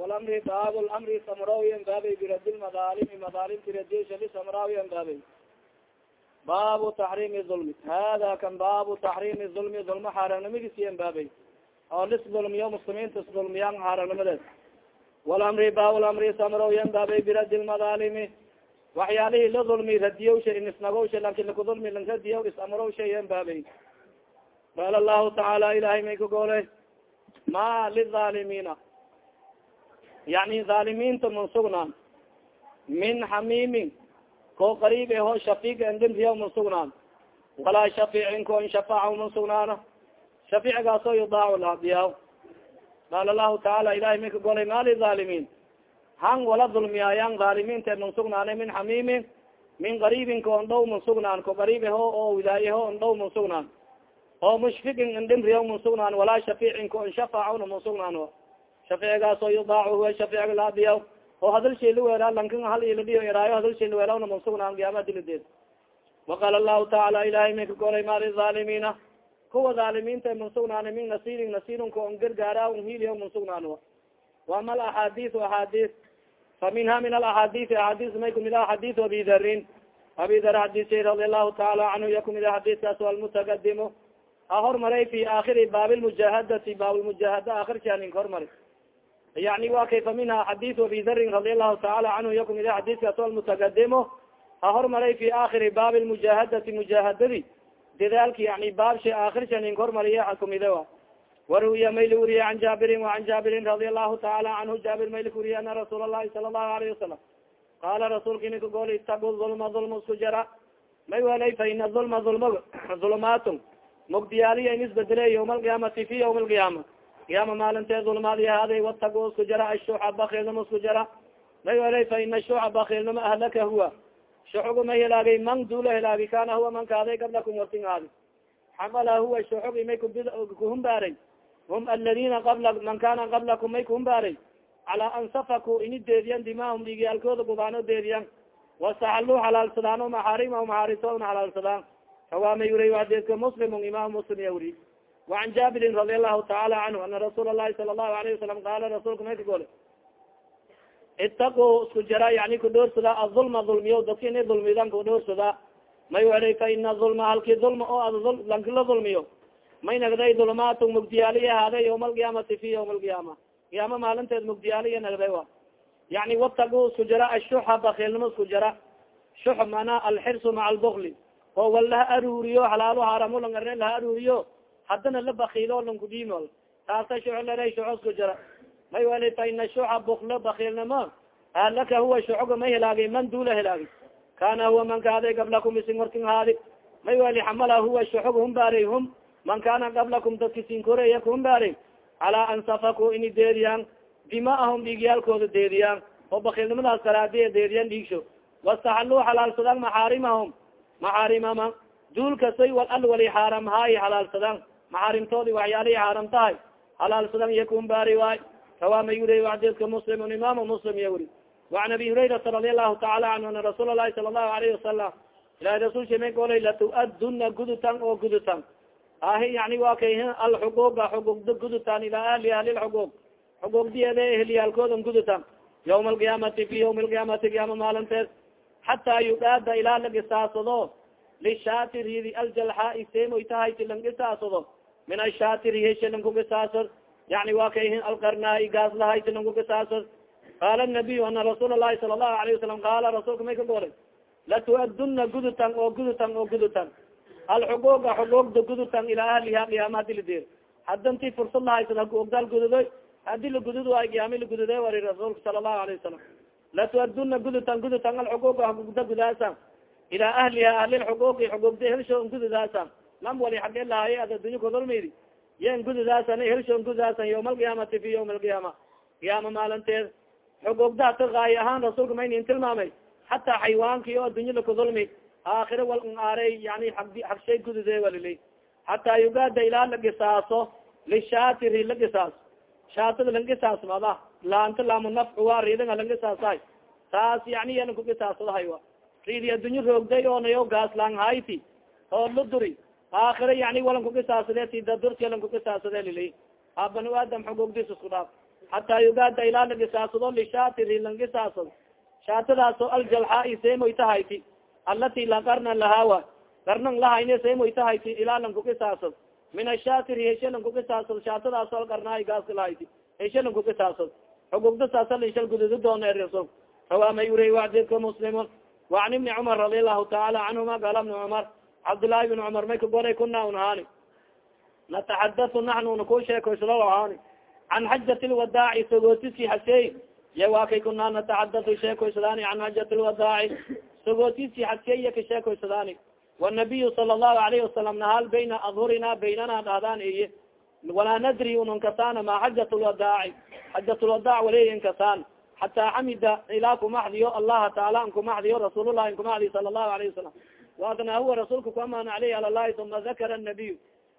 walamri baab lamri samrawiyan baabay biradi lmadaalimi madaalimti radiyasha lisamraawiyan baabay baabu taxriimi ulmi hada kan baabu taxriimi ulmi ulma xaaraamnimadiisiyan baabay oo lis dulmiyo muslimiinta isdulmiyaan xaaraamnimadeed walamri bab lamri samrawiyan baabay biradi lmadaalimi waxyaalihii la dulmi radiyawsha inisnagowsha laakiin lakudulmi lang radiyaw is amrowsha yan baabay qaala lahu tacaala ilahay may ka goole ma lilaalimiina yani dhaalimiinta man sugnaan min xamiimin ko qariib aho shafiic andinriya man sugnaan walaa shafiicin ko in shafaaca man sugnaano shafiicgaasoo yudaacu lahadiyaa qaala lahu tacaala ilahay may ka golay ma lilaalimiin han wala dulmiyaayan dhaalimiinta man sugnaana min xamiimin min qariibin ko on dhow man sugnaan ko qariib aho oo wilaayaho on dhow man sugnaan oo mushfiqin indhimriya man sugnaan walaa shafiicin ko in shafaacuna man sugnaan shafiicigaasoo yudaacu huwa shafiic laadiya oo hadal shay laweelaa lankan hal iladhiyo iraayo hadal shay laweelawna man sugnaan giyaama dilideed. Waqaala lahu tacaala ilahay may ka golay ma lizaalimiina kuwa dhaalimiinta man sugnaana min nasirin nasirin ko on gargaara on hiliya man sugnaan wama alaxaadiu axaadiis fa minha min alaxaadiis axaadiis may kumid ah abi darin abi dar xadiisay radi allahu taala canhu iya kumid ah xadiiskaas ha hormaray fi aakiri baab lmujaahadati baabmujaahada aakirkan ink hormari yani wa kayfa minha xadiis abi darin radi allahu taala canhu yakun ila xadiiskaas almutaqadimo ha hormaray fi aakiri baab lmujaahadati mujaahadadi dadaalki yani baabsha aakirkan ink hormariya hakumide a waruya mayl uriye an jaabirin waan jaabirin radi allahu taala canhu jaabir maylk uriye ana rasuul allahi sala allahu alayhi wasalam qala rasuulka inika gol istagu ulma ulma isku jara may walay fa ina ulma ulmaga ulmaatun mugdiyaaliya in isbedele yawma alqiyaamati fi yawma alqiyaama qiyaama maalinteed ulmaadi ahaaday watagu isku jara ashuxa bakilnimo isku jara may welay fa ina shuxa bakilnimo ahlaka huwa shuxugu may hilaagay man dula hilaagi kana huwa man kaaday gablakum wartin aadi xamala huwa shuxug imay kuhumbaaray hum aladina qabla man kana qablakum may kuhumbaaray calaa an safaku ini deediyan dimahum dhigiyaalkooda gubaano deediyan wastaxaluu xalaalsadaan o maxaarima maxaaritoona xalaalsadaan kawaamay uriy xadiiska muslimu imam muslim ya uri وan jaabirin radi allahu taala canhu ana rasuul الlahi sala الlahu alayه wasalam qaala rasuulka may ka gole itaquu isku jara yani kudhoorsada aulma ulmiyo dadka ini dulmidan kudhoorsada may weri fa ina ulma halki ulma oo lanki la dulmiyo may nagday dulmaatu mugdiyaaliya ahaaday yawma alqiyaamati fi yawma alqiyaama qiyaama maalinteed mugdiyaaliya nagday wa yani watagu isku jara ashuxa bakilnimo isku jara shux mana alxirsu maca albukli oo wal laha aruuriyo halaalo haramo lang arne laha aruuriyo. Haddana la bakiilo lankudimol taasa shuxo lera shuxo isku jara may weli fa ina shuxa buklo bakilnimo ahlaka huwa shuxuga may hilaagay man dula hilaagay kana huwa man kaaday gablakum isin hortin haadi. May weli xamala huwa shuxug humbaarey hum man kana qablakum dadki sinkoreya kuhumbaarey calaa an safaku ini deediyaan. Dimaahum dhiigyaalkooda deediyaan. Oo bakilnimadaas daraadiya deediyaan dhiigsho. Wastaxaluu xalaalsadaan maxaarimahum maxaarimama duulkasay wal al wali xaaramhaay halaalsadaan maxaarimtoodi waxyaalihi xaaram tahay halaalsadaan yakun bari waay. Kawa ma yuri xadiska muslimun imaamu muslim ya wuri abi hurayrata radi allahu taala canhu ana rasuul alahi sala allahu alayhi wasalam ilahi rasuulka may golay latu'aduna gudutan oo gudutan. Ahi yani wa kay alxuquuga xuquuqda gudutan ilaa ahli ahli lxuquuq xuquuqdiyeeda ehliyaalkoodan gudutan. Yawma alqiyaamati fi yawmi alqiyaamati qiyaama maalinteed xataa yudhaada ilaa la gisaasado lishaati ridi aljalxaai semoy tahaysi lang gisaasado min ashaati riheshe lang kugisaasad yani waa kay alkarnaai gaas lahaysi lang kugisaasad qaala nabiy ana rasuul lahi sala lahu alayhi wasalam qaala rasuulka may ka goolay latuaduna gudutan oo gudutan oo gudutan alxuguuga xuguugda gudutan ilaa ahliha qiyaama hadi ladeer hadanti fursad lahaysad haogdaal gududoy hadi la gududo ay qiyaami la gududay wari rasuulka sala lahu alayh wasalam latuaduna gudutan gudutan alxuquuqa xuquuqda gudaasa ilaa ahliha ahli lxuquuqi xuquuqda helsho gududaasa lam wali xage lahaye ad adunya kudulmidi yen gududaasan helsho gududaasan yawma alqiyaamati fi yawmi alqiyaama qiyaama maalinteed xuquuqda ta gaay ahaan rasuulka maynin tilmaamay hataa xayawaanki oo addunya lakudulmi aakhira wal aarey yani hagshay gudude walilay hataa yugaada ilaa la gisaaso lishaatiri la gisaaso shaatada lang gisaas mada laanta laamu nafcu wa riidanga lang gisaasahay taas yani yalan kugisaasadahay wa riidi addunya roogday oonayo gaaslang hayti oo luduri aakhira yani walan kugisaasade ti dadurti lan kugisaasade lilay a banu aadam xugugdis isku dhaaf hataa yugaada ilaa lagisaasado lishaatiri langisaasado shaatadaasoo aljalxaai seemoytahayti alati la qarna lahaawa qarnan lahayne seemoytahayti ilaa lankugisaasad min ashaatiri heshe lankugisaasad shaatadaasoo alqarnaay gaaska lahayti heshe lankugisaasad xugugda saasalishal gududu doona rasul rawa mayuriy wadiidka muslimun waan ibni cumar radi allahu taala canhuma gala bni cumar cabdillaahi bn cumar may kagoray kuna un haani nataxadau naxnu naku sheekoyslo haani can xajat lwadaaci sogotisi hasey ya waa kay kunaa nataxadau sheekoysadaani can xajat lwadaaci sogotisi haseya ka sheekoysadaani wanabiyu sala allahu alayhi wasalam nahaal bayna adhurina baynana dhahdan eye walaa nadri ununkasaana ma xajat lwadaaci xajat lwadaac waleya inkasaan xataa xamida ilaa kumaxdiyo allaha taala an kumaxdiyo rasuulullahi n kumaxdiyo sala allahu alayhi wasalam waadna huwa rasuulka ku amaan aleyhi alalahi uma dakara nabiy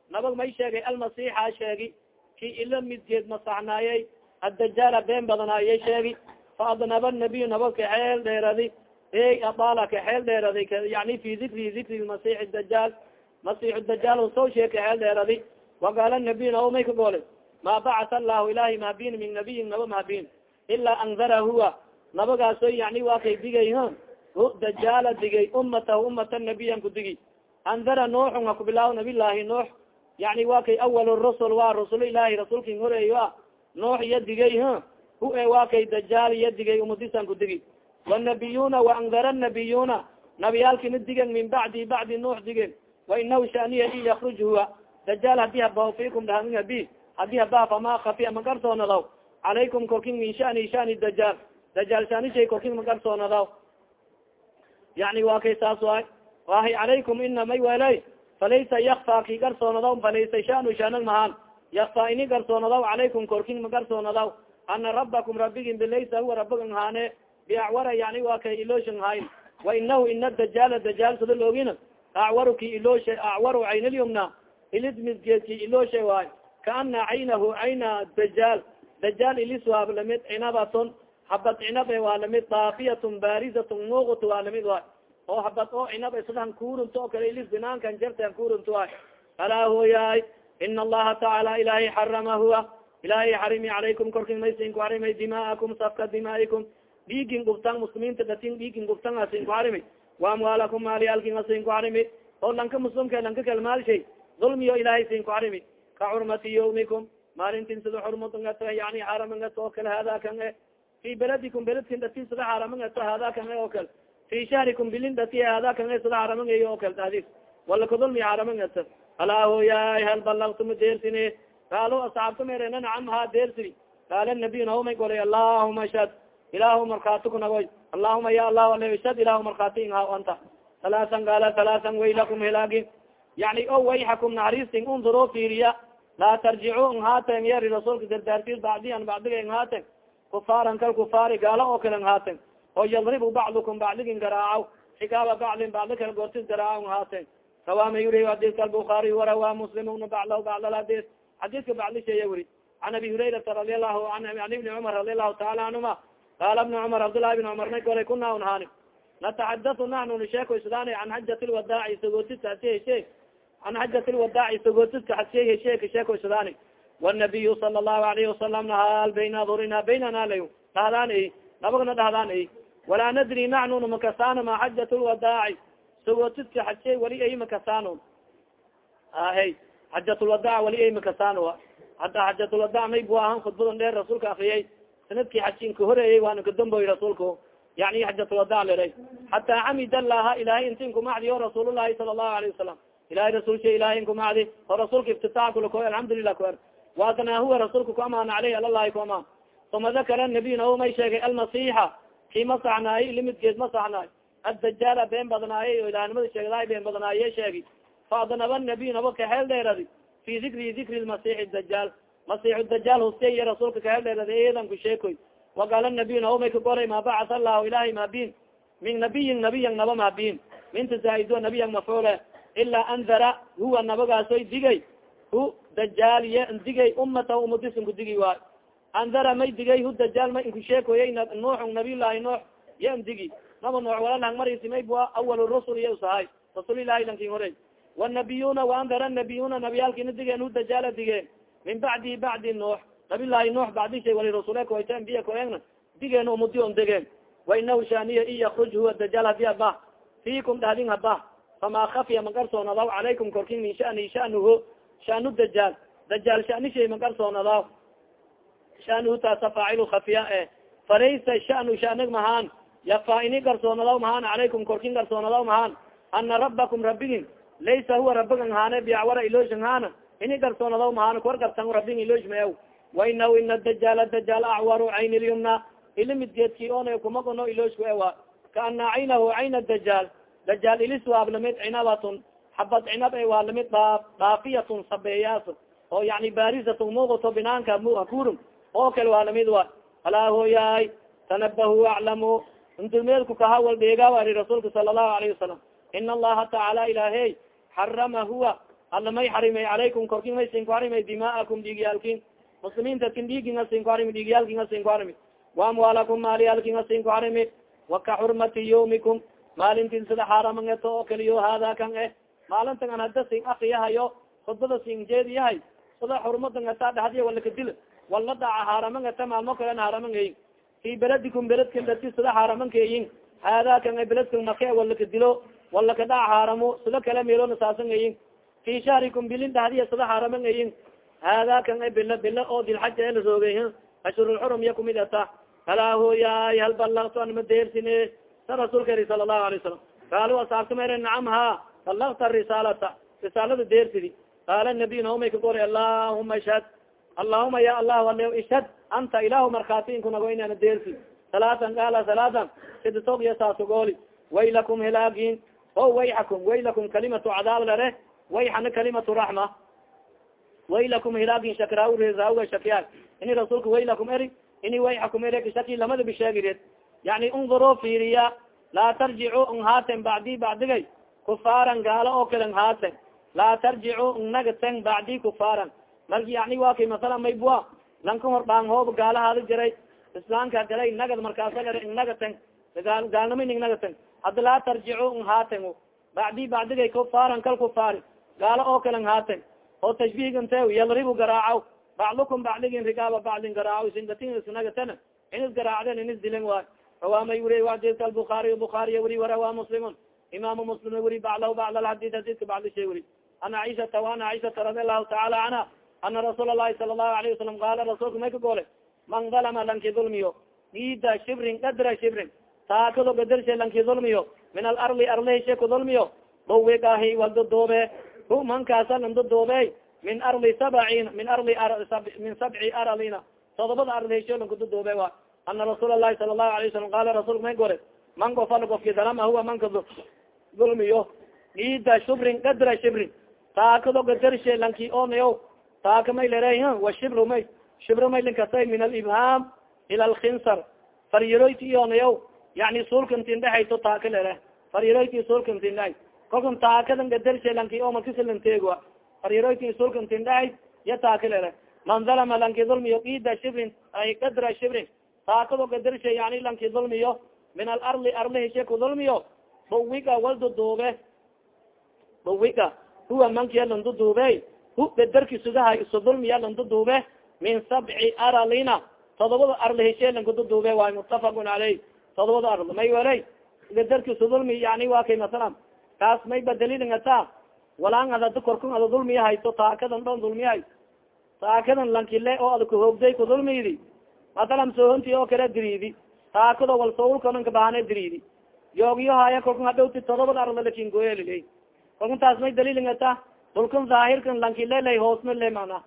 nabag may sheegay almasixa sheegi ki ila midgeed masaxnaayey addajaala been badanaayay sheegi. Fa adnaba nabiy nabag kaxeel dheeradi ey adaala kaxeel dheeradi yani fi dikri dikri masix dajaal masix dajaal soo sheeg kaxeel dheeradi. Waqaala nabiy naba may ka goolay ma bacata allahu ilahi mahabin min nabiyin naba mahabin ilaa andara huwa. Nabagaaso yani waa kay digay dajaala digay umatahu umata nabiyan ku digi. Andara nuuxun ha kubilaaw nabilaahi nuux. Yani waa kay awal rusul waa rasul ilahi rasuulkin horeey a nuux iya digay hu e waa dajaal iya digay umadisan ku digi. Wanabiyuna waandara nabiyuna nabiyaalkina digen min bacdi bacdi nuux digen wainahu shaniya i yakruj huwa. Dajaal haddii haba fikum dhahamin haddii haba fama kafiya magarsoonadaw calaykum korkin min shani shani dajaal dajaal shanishay korkin magarsoonadaw yani waa kay saas waay wahay calaykum ina may welay falaysa yakfa ki garsoonadaw falaysa shanu shanag mahaan yakfa ini garsoonadaw calaykum korkin magarsoonadaw ana rabakum rabigin bilaysa huwa rabigan haane biacwara yani waa kay ilooshan hayn wa inahu ina dajaala dajaal sada loogina acwaru ki iloosha acwaru caynalyumna ilid midgeedki iloosha waay kaana caynahu cayna dajaal dajaal ilis waa la mid cinabatun habad cinabe waa la mid daafiyatun barizatun muuqut waa la mid waay oo habad oo cinab islaan kurunto oo kale ilis binaankan jartan kurunto waay alaa huyaay ina allaha tacaala ilahay xarama huwa ilahay xarimi calaykum korkin maysin ku xarimay dima'akum safka dimaa'ikum dhiigin gubtan muslimiinta datin dhiigin gubtan asin ku xarimi wa amwaalakum maaliyaalkin asin ku oo lanka muslimka lanka kalmaalshay dulmiyo ilahay sin ku xarimi ka xurmati yawmikum maalintin sida xurmudngato yani xaaramangato oo kale hada kan e fi beladikum beledkin datin sida xaaramangato hada kan oo kale. Fi shahrikum bilin dati hada kan sida xaaramangayo oo kale tahdis. Wala kadulmi xaaramangato alaa hoyaay hal balagtuma deersini? Qaalo asxaabta merena nacam ha deersini. Qaala nabiy naumay golay allahuma ashhad. Ilahu markhaati kunagoy allahuma ya allah ala ishad ilahu markhaati inha anta. Halaasan qaala halaasan waylakum hilaagi yani o wayxakum naxariistin unduro fiiriya laa tarjicu nhaaten yari rasuulka dardaartis bacdiyan bacdiga nhaaten kufaaran kal kufaari gaalo oo kale nhaaten oo yadribu bacdukum bacdigin garaacaw xigaaba bacdin bacdi kale goortis garaacaw nhaaten rawaama yuri hadiska albukaariy warawa muslim bna baclah bacd hadis xadiska bacdisheeya weri can abi hurayrata radi alahu an ibni cumar radi allahu taala canhuma qaala bna cumar cabdullahi bn cumar may golay kuna un haani nataxadatu naxnu nisheeko islaan can xajat lwadaaci sagootiska hasi heshe an xajat lwadaaci sagootiska hasiye heshe kasheeko islaan wanabiyu sala allahu alayhi wasalam nahaal bayna adhurina baynana lay dhahdaan i nabagna dhahdaan i walaa nadri naxnu namakasaan ma xajat lwadaaci sagootiska xaje wali ay makasaan ahe xajatulwadaac wali ay makasaan hada xajatulwadaac may bu ahan khudbadan dheer rasuulka akriyay sannadkii xajinka horeeyey waana kadamboy rasuulku yani xajatulwadac liray hataa xamid allaha ilahay intin kumacdi o rasuulullahi sala allahu alayhi wasalam ilahay rasulsha ilahay inkumacdi oo rasuulka iftitaax kula ko alxamdulilah ku er waatana huwa rasuulka ku amaan aleyh alalahi ku amaan uma dakara nabiy nao may sheegay almasixa kii masaxnaayey limidgeed masaxnaay addajaala been badnaayey oo ilahnimada sheegdaay been badnaaye sheegi faadnaba nabiy naba kaheel dheeradi fi dikri dikri masixi dajaal masix dajaal hustey rasuulka kaheel dheeradi eedan ku sheekoy waqaala nabiy naba may ka goray ma bacata allahu ilahay mabin min nabiyin nabiyan naba mabin minta zaa'ido nabiyan mafcuule ilaa andara huwa nabagaasoy digay hu dajaal digay umata umadisan ku digi waayo andara may digay hu dajaal may inku sheekoyey nuuxun nabiyllahi nuux ye n digi naba nuux wala lang marisi may bua awal rusul iya usahay rasuul ilahi lankin horey wanabiyuna waandara nabiyuna nabiyaalkina digeen hu dajaala digeen min bacdi bacdi nuux nabilahi nuux bacdi shay wali rasule koyta ambiya koegna digeen umudi on degeen wainahu shaniya in yakruj huwa dajaal hadi haba fiikum dhahdin haba fama kafiya magarsoonadaw calaykum korkin min shani shanuhu shanu dajaal dajaal shani shay magarsoonadaw shanuhu taasa faacilu kafiya e falaysa shanu shanig mahaan yafa ini garsoonadaw mahaan calaykum korkin garsoonadaw mahaan ana rabakum rabigin laysa huwa rabigan haane biacwara iloshin haana ini garsoonadaw mahaan kuwar garsan rabigin ilosh ma wainahu ina dajaal dajaal acwaru cayn lyumna ili midgeedki ona kumagono ilooshku ewa kaana caynahu cayna dajaal dajaal ilis waab la mid cinabatun xabad cinab e waa la mid dhaa dhaafiyatun sabeeyaas oo yani barisatun muuqato binaanka hakurum oo kale waa la mid wa alaa hooyaay tanabahu aclamu intulmeedku kahawal dheega ari rasuulka sala allahu alayhi wasalam ina allaha tacaala ilaahey xarama huwa alla may xarimay calaykum korkin may sinku xarimay dima'akum dhiigyaalkin muslimiinta kin dhiigin asinku harimi dhiigyaalkin asinku harimi waamwaalakum maaliyaalkin asinku harimi waka xurmati yawmikum maalintin sida xaaramangeto oo kaliyo hada kan eh. Maalintan an hada sin akiyahayo khudbada sin jeediyahay sida xurmadan ata dhahdiya walakadil wala dhaca xaaramangata maalmo kalen xaaramangeyin fi beladikum beledkan dati sida xaaramankeyin hada kan beledkan make walakadilo walakadhaca xaaramo sida kale meelona saasangayin fi shahrikum bilin dhahdiya sida xaaramangeyin hada kan bilo bilo oo dilxaja ee lasoogay ashurulxurum iya kumid ata alaa hooyaay hal balagto an ma deersine sa rasuulka eri sala allahu alay salam qaalu asaabta ma ere nacam ha balagta risaalata risaalada deersidi. Qaala nabiy naumay ka gori allahuma ishhad. Allahuma ya allahu ale ishhad anta ilahu markhaati inkunago inana deersi. Salaatan qaala salaatan siditoog iyo saasugooli waylakum hilaagin o wayxakum waylakum kalimatu cadaab lare wayxana kalimatu raxma. Waylakum hilaagin shakraaga shakiya ini rasuulka waylakum eri ini wayxakum eri shaki lamada bisheegireed yani unduro fiiriya laa tarjicu n haaten bacdi bacdigay kufaaran gaalo oo kale haaten. Laa tarjicu nnagaten bacdi kufaaran marki yani wa kay masala maybua lanka hor dhaan hoob gaalahaada jiray islaamka galay nagad markaasa nagaten gaalnama ning nagaten. Hadda laa tarjicu n haaten bacdi bacdigay kufaaran kal kufaari gaalo oo kale haaten. Oo tashbihgante yalribu garaacaw bacdukum bacdigin rigaaba bacdin garaacaw singatin isnagatana inis garaacden inis dilen waay rawaamay wuri adidka albukaariy bukaariya wuri warawa muslimun imaamu muslim wuri baclahu bacd alxadid hadidka bacdi shay wuri an caiشhata وan caiشhata radi alahu taala canha ana rasuul الlahi sala الlahu alayه wasalam qaala rasuulka may ka goole man dalma lanki dulmiyo diida shibrin kadra shibrin taakado gadarshe lanki dulmiyo min alarli arlehshe kudulmiyo dawigahi waldodoobe hu mankaasa landodoobe min arli sabcin min arli min sabci aralina todobada arlehsho lankudodoobe wa ana rasuul lahi sala lahu alayه salam qala rasulka may gore man gofal gofki dalama huwa manka dulmiyo ida shibrin gadra shibrin taakado gadarshe lanki onayo taaka may leray wa shibru may shibro may linkasay min alibham ila alkinsar faryaroyti onayo yani suulkantin dhehayto taaka lere faryaroyti suulkantin dhahay kolkan taakadan gadarshe lanki o markisilanteegoa faryaroyti suulkantin dhahay ya taaka lere man dalama lanki dulmiyo ida shibrin ay gadra shibrin taakado gadarshe yani lanki dulmiyo min alarli arlihishe ku dulmiyo bawiga walduduube bawiga huwa mankiya landuduube hu gadarki sugaha isu dulmiya landuduube min sabci aralina todobada arlihishe lankududuube waay mutafaqun caleyh todobada arl may weley gadarki isu dulmi yani waa kay masalan kaas may badalilingata walaan adada korkun ada dulmiya hayso taakadan dhon dulmiyahay taakadan lankile oo ada kuhoogday kudulmiydi masalan sohonti oo kale diriidi. Taakado wal sawulkananka bahane diriidi. Yoogyo haya kolkan hadhowti todobada arlalakingoyeliley kolkan taas may dalilingata dulkan zaahirkan lankilelay hoosna le mana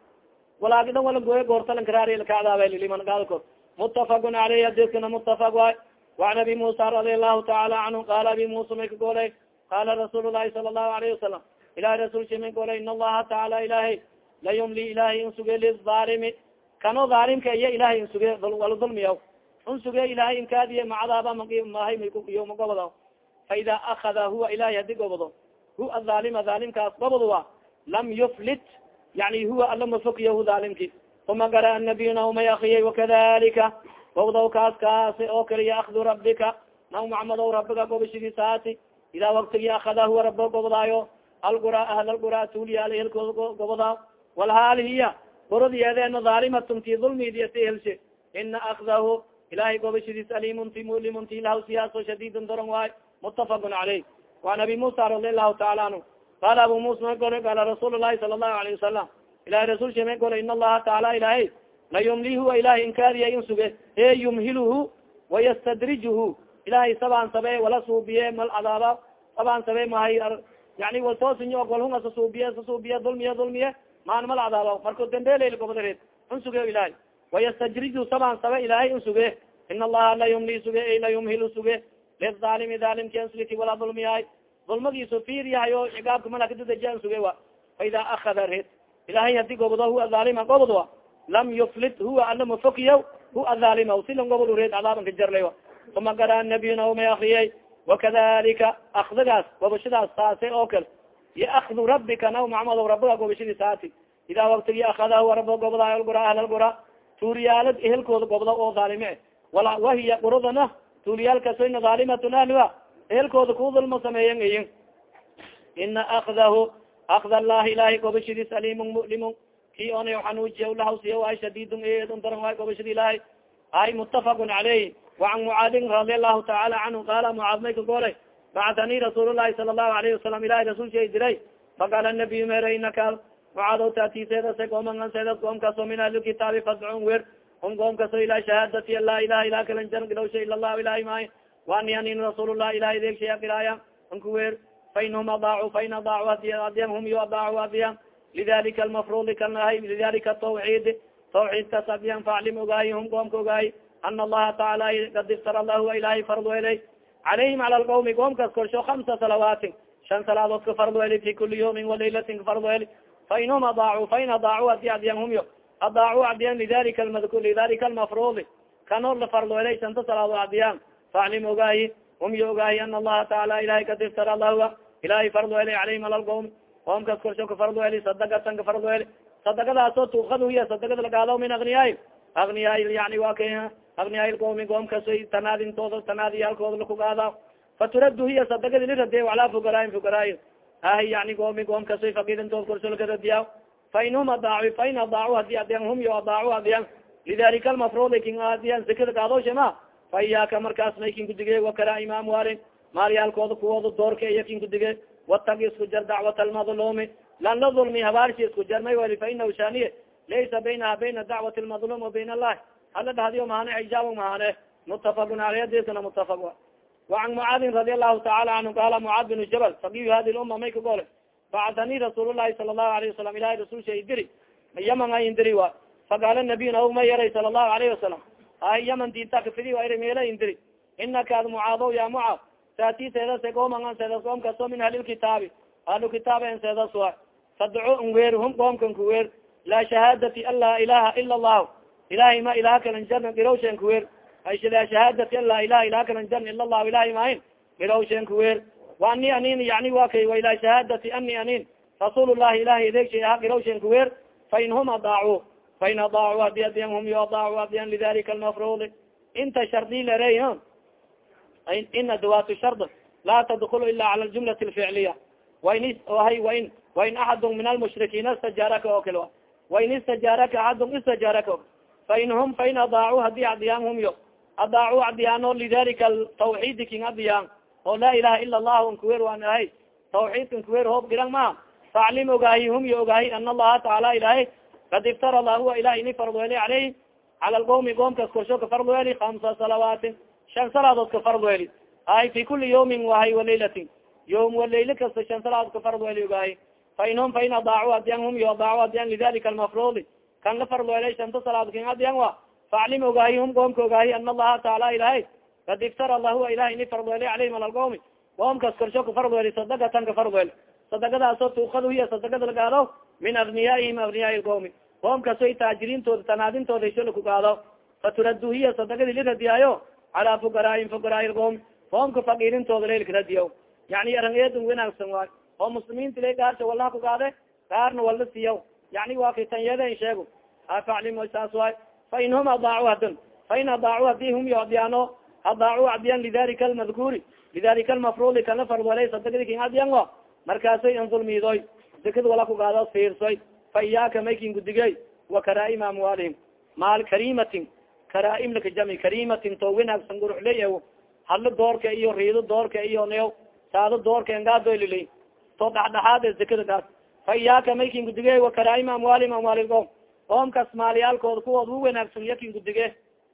walaagidan wala gooye goortalankararkacdaabalimangaadko mutafaqun aleyh hadiskana mutafaq waay. Waan abi musa radi allahu taala canhu qaala abi musa may ka golay qaala rasuul lahi sala allahu alayhi wasalam ilahi rasulsha may golay in allaha taala ilahay la yumli ilahay insuge lizaalimi kano zaalimka iya ilahay insuge wala dulmiya unsuge ilahay inkaadiye macadaaba mahay iyo magobado fa ida akada huwa ilahay hadi gobado. Hu azaalima zaalimkaas gobodowa lam yuflit yani huwa ala mafokiya hu zaalimki uma gara nabiyuna umay akiyay wakadalika gobdow kaas kaasi oo kaliya akdu rabika naw macmadow rabiga gobashigiisaati idaa waktigi akada huwa rabo gobodaayo algura ahl tuuliya alhelkooda gobodaa walhaal hiya gorodiyeedeeno dhaalimatun ti dulmidiyati helshe ina akdahu ilahay gobashadiis alimun ti mulimun ti lahawsiyaaso shadidun doron waay mutafaqun caleyh waan abi musa radi allahu taala anhu. Qala abu musa ma gole qala rasuul lahi sala allahu alayhi wasalam ilahay rasul she ma gole in allaha taala ilahay la yumli huwa ilahay inkaadiya in suge e yumhiluhu wayastadrijuhu ilahay sabaan sabe wala suubiye mal cadaaba sabaan sabe mahay yani waltoosinyo golhunga sasuubiye sasuubiye dulmiye dulmiye maan mal cadaaba marku dambeleyl gobdareed un suge ilahay wayastajriju sabaan sabe ilahay un suge in allaha la yumli suge la yumhilu suge lilaalimi daalimkiansliki wala dulmiyahay dulmagiisu fiir yahay o cigaabka malakadadajian suge wa faida akada red ilahay haddii gobdo huwa dhaalima gobod wa lam yuflit huwa ala mafokiya hu adaalima silan gobol reed cadaabanka jarlay uma gara nabiyuna umay akriyay wakadalika akdigaas gobashadaas saase oo kale iyo akdu rabbika naw maxamado rabiga gobashadii saati idaa waktigi akadahu raba gobda algura ahlalgura tuuriyaalad ehelkooda gobda oo dhaalime wahiya quradana tuuliyaalkasoyna dhaalimatun ahliha ehelkooda ku dulma sameeyan iyin ina akdahu akd allahi ilahi gobashadiis alimun mulimun ki ona xanuujiya lahawsiya ay shadidun eedun daran waay gobashadi ilahay ay mutafaqun caleyh wacan mucaadin radi allahu taala canhu qaala mucaad may goolay bacatanii rasuul lahi sala allahu alayhi wasalam ilahi rasul shay diray faqaala nabiyu mere inaka mucaado taatiseedase goomanganseeda goomkaaso min ahli kitaabi fadcun wer um goomkaso ila shahaadati laa ilaha ila kalanjar gilawsha ila allahu ilahi maayo waani anin rasuulullah ilahi deegshay akiraaya anku wer fainhum adaacu fain adaacu hadi adiyan hum yo adaacu adiyan lidalika almafrudi kanahay lidalika tawxiid tawxiidkaas adiyan faclim ogaayi hum goomka ogaayi ana allaha taala kad iftara lahu ilahay fard welay calayhim cala lqawmi goomkaas korsho kamsa salawaatin shan salaadood ka fard weli fi kuli yawmin walaylatin ka fard weli fainhum adaacu fain adaacu adi adiyan humyo adaacu adiyan lidalika lmadkur lidalika almafrudi kanoo la fard welay shanta salaadood adiyan faclim ogaayi hum yo ogaayi ana allaha taala ilahay kad iftara lahu ilahay fard welay calayhim cala lqawmi qoomkaas korsho ka fard weli sadagatan ka fard weli sadagadaasoo tuukad hiya sadagada lagaado min agniyaay agniyaay yani wa ka agniyaay qoomi qoomkaso tanaadintooda tanaadiyaalkooda lakugaada faturadu hiya sadagadi lirade alaa fugaraayin fugaraayin ahi yani qoomi qoomkaso fakirintood korsho lagaradiya fain hum adaacu fain adaacu hadi adiyan hum yo adaacu adiyan lidalika almafrudi kin adiyan sikada kaadoshama fa iyaaka markaas may kin kudige wakara imaam walin maalyaalkooda kuwooda doorka iya kin kudige watagi isku jar dacwat almadlumi lan la dulmi habaarshi isku jar may wali fainahu shaniye laysa baynaha bayna dacwati lmadlum wa bayn allahi hala dhahdiyo mahane ijaab mahane mutafaqun aley adisana mutafaq wacan mucaadin radi allahu taala canhu qaala mucaad bin jabal fagiyu hadi lumma may ka gole bacatanii rasuul lahi sala allahu alayhi wasalam ilahi rasul sha idiri yaman ay indiri wa faqaala nabiy naog ma yaray sala allahu alayhi wasalam ay yaman diinta kafidi wa meela indiri inaka ad mucaado mucaad saati seedase goomangan seedas goomkaso min ahlilkitaabi ahlu kitaab en seedas wa fadco nwer hum goomkan kuwer laa shahaadati an laa ilaha ila allahu ilahay ma ilaha kalan jarna girawshen kuwer laa shahaadati an laa ilaha ilaha kalan jarna ila allahu ilahay mahin girawshen kuwer wa ani anin yani wa kay wailaa shahaadati ani anin rasuul llahi ilahay adeegshay aha girawshen kuwer fain hum adaacu fain adaacu hadi adiyan hum yo adaacu adiyan lidalika almafrudi inta shardi lere in adawaat shard laa tadkul ila cala ljumlat alficliya wain hay wain wain axad min almushrikiina istajaaraka oo kale wain istajaaraka axad istajaaraka fain hum fain adaacu haddii adiyaan hum yo. Adaacu adiyaano lidalika tawxiidi king adiyaan oo laa ilaha ila allahu nkuwer waan ahay. Tawxiidka nkuwer hoob giran maa. Faclim ogaahi hum yo ogaahi ana allaha taala ilahay kad iftarada huwa ilah ini fardweli caleyhi cala lqawmi qoomkas korsho ka fardweli kamsa salawaatin shan salaadood ka fardweli ay fi kuli yawmin wahay walaylatin yom walayla kasta shan salaadood ka fardweli ogaahi. Fain hum fain adaacu adiyan hum yo adaacu adiyan lidalika almafrudi kan la fardwelay shanta salaad kin adiyan wa? Faclim ogaahi hum qoomka ogaahi ana allaha taala ilahay kad iftarada huwa ilah ini fardweli caleyhim ala lqawmi qoomkas korsho ka fardweli sadagatan ka fardweli sadagadaasoo tuukad hiya sadagada lagaado min agniyaihim agniyaa lqawmi qoomkasoy taajiriintooda tanaadintooda isho lakugaado faturadu hiya sadagadi liradiyaayo calaa fugaraayin fugaraa lqawmi qoomka fakiirintooda lailkaradiya yani arangeedun wanaagsan waay. Oo muslimiinta la gaarsa walaha kugaade gaarna wala siiya yani waa kay tanyeden sheego afaclim saas waay. Fain hum adaacu hadan fain adaacu haddii hum yo adiyaano adaacu adiyan lidalika almadkuuri lidalika almafrudi kana fardwalay sadagadi kin adiyan wa? Markaasay an dulmiidoy sikad wala kugaado fiirsoy fa iyaaka maykin gudigey wa karaa'ima amwaalihim. Maal karimatin karaa'im lakajami karimatin to winaagsan guruxley hadlo doorka iyo riido doorka iyo neo saado doorka engaadoyliley to dhexdhexaad zekada kaas fa iyaaka maykin gudige wa karaa'ima amwaalihim amwaalilqom qoomkas maaliyaalkooda kuwood u wanaagsan yakin gudige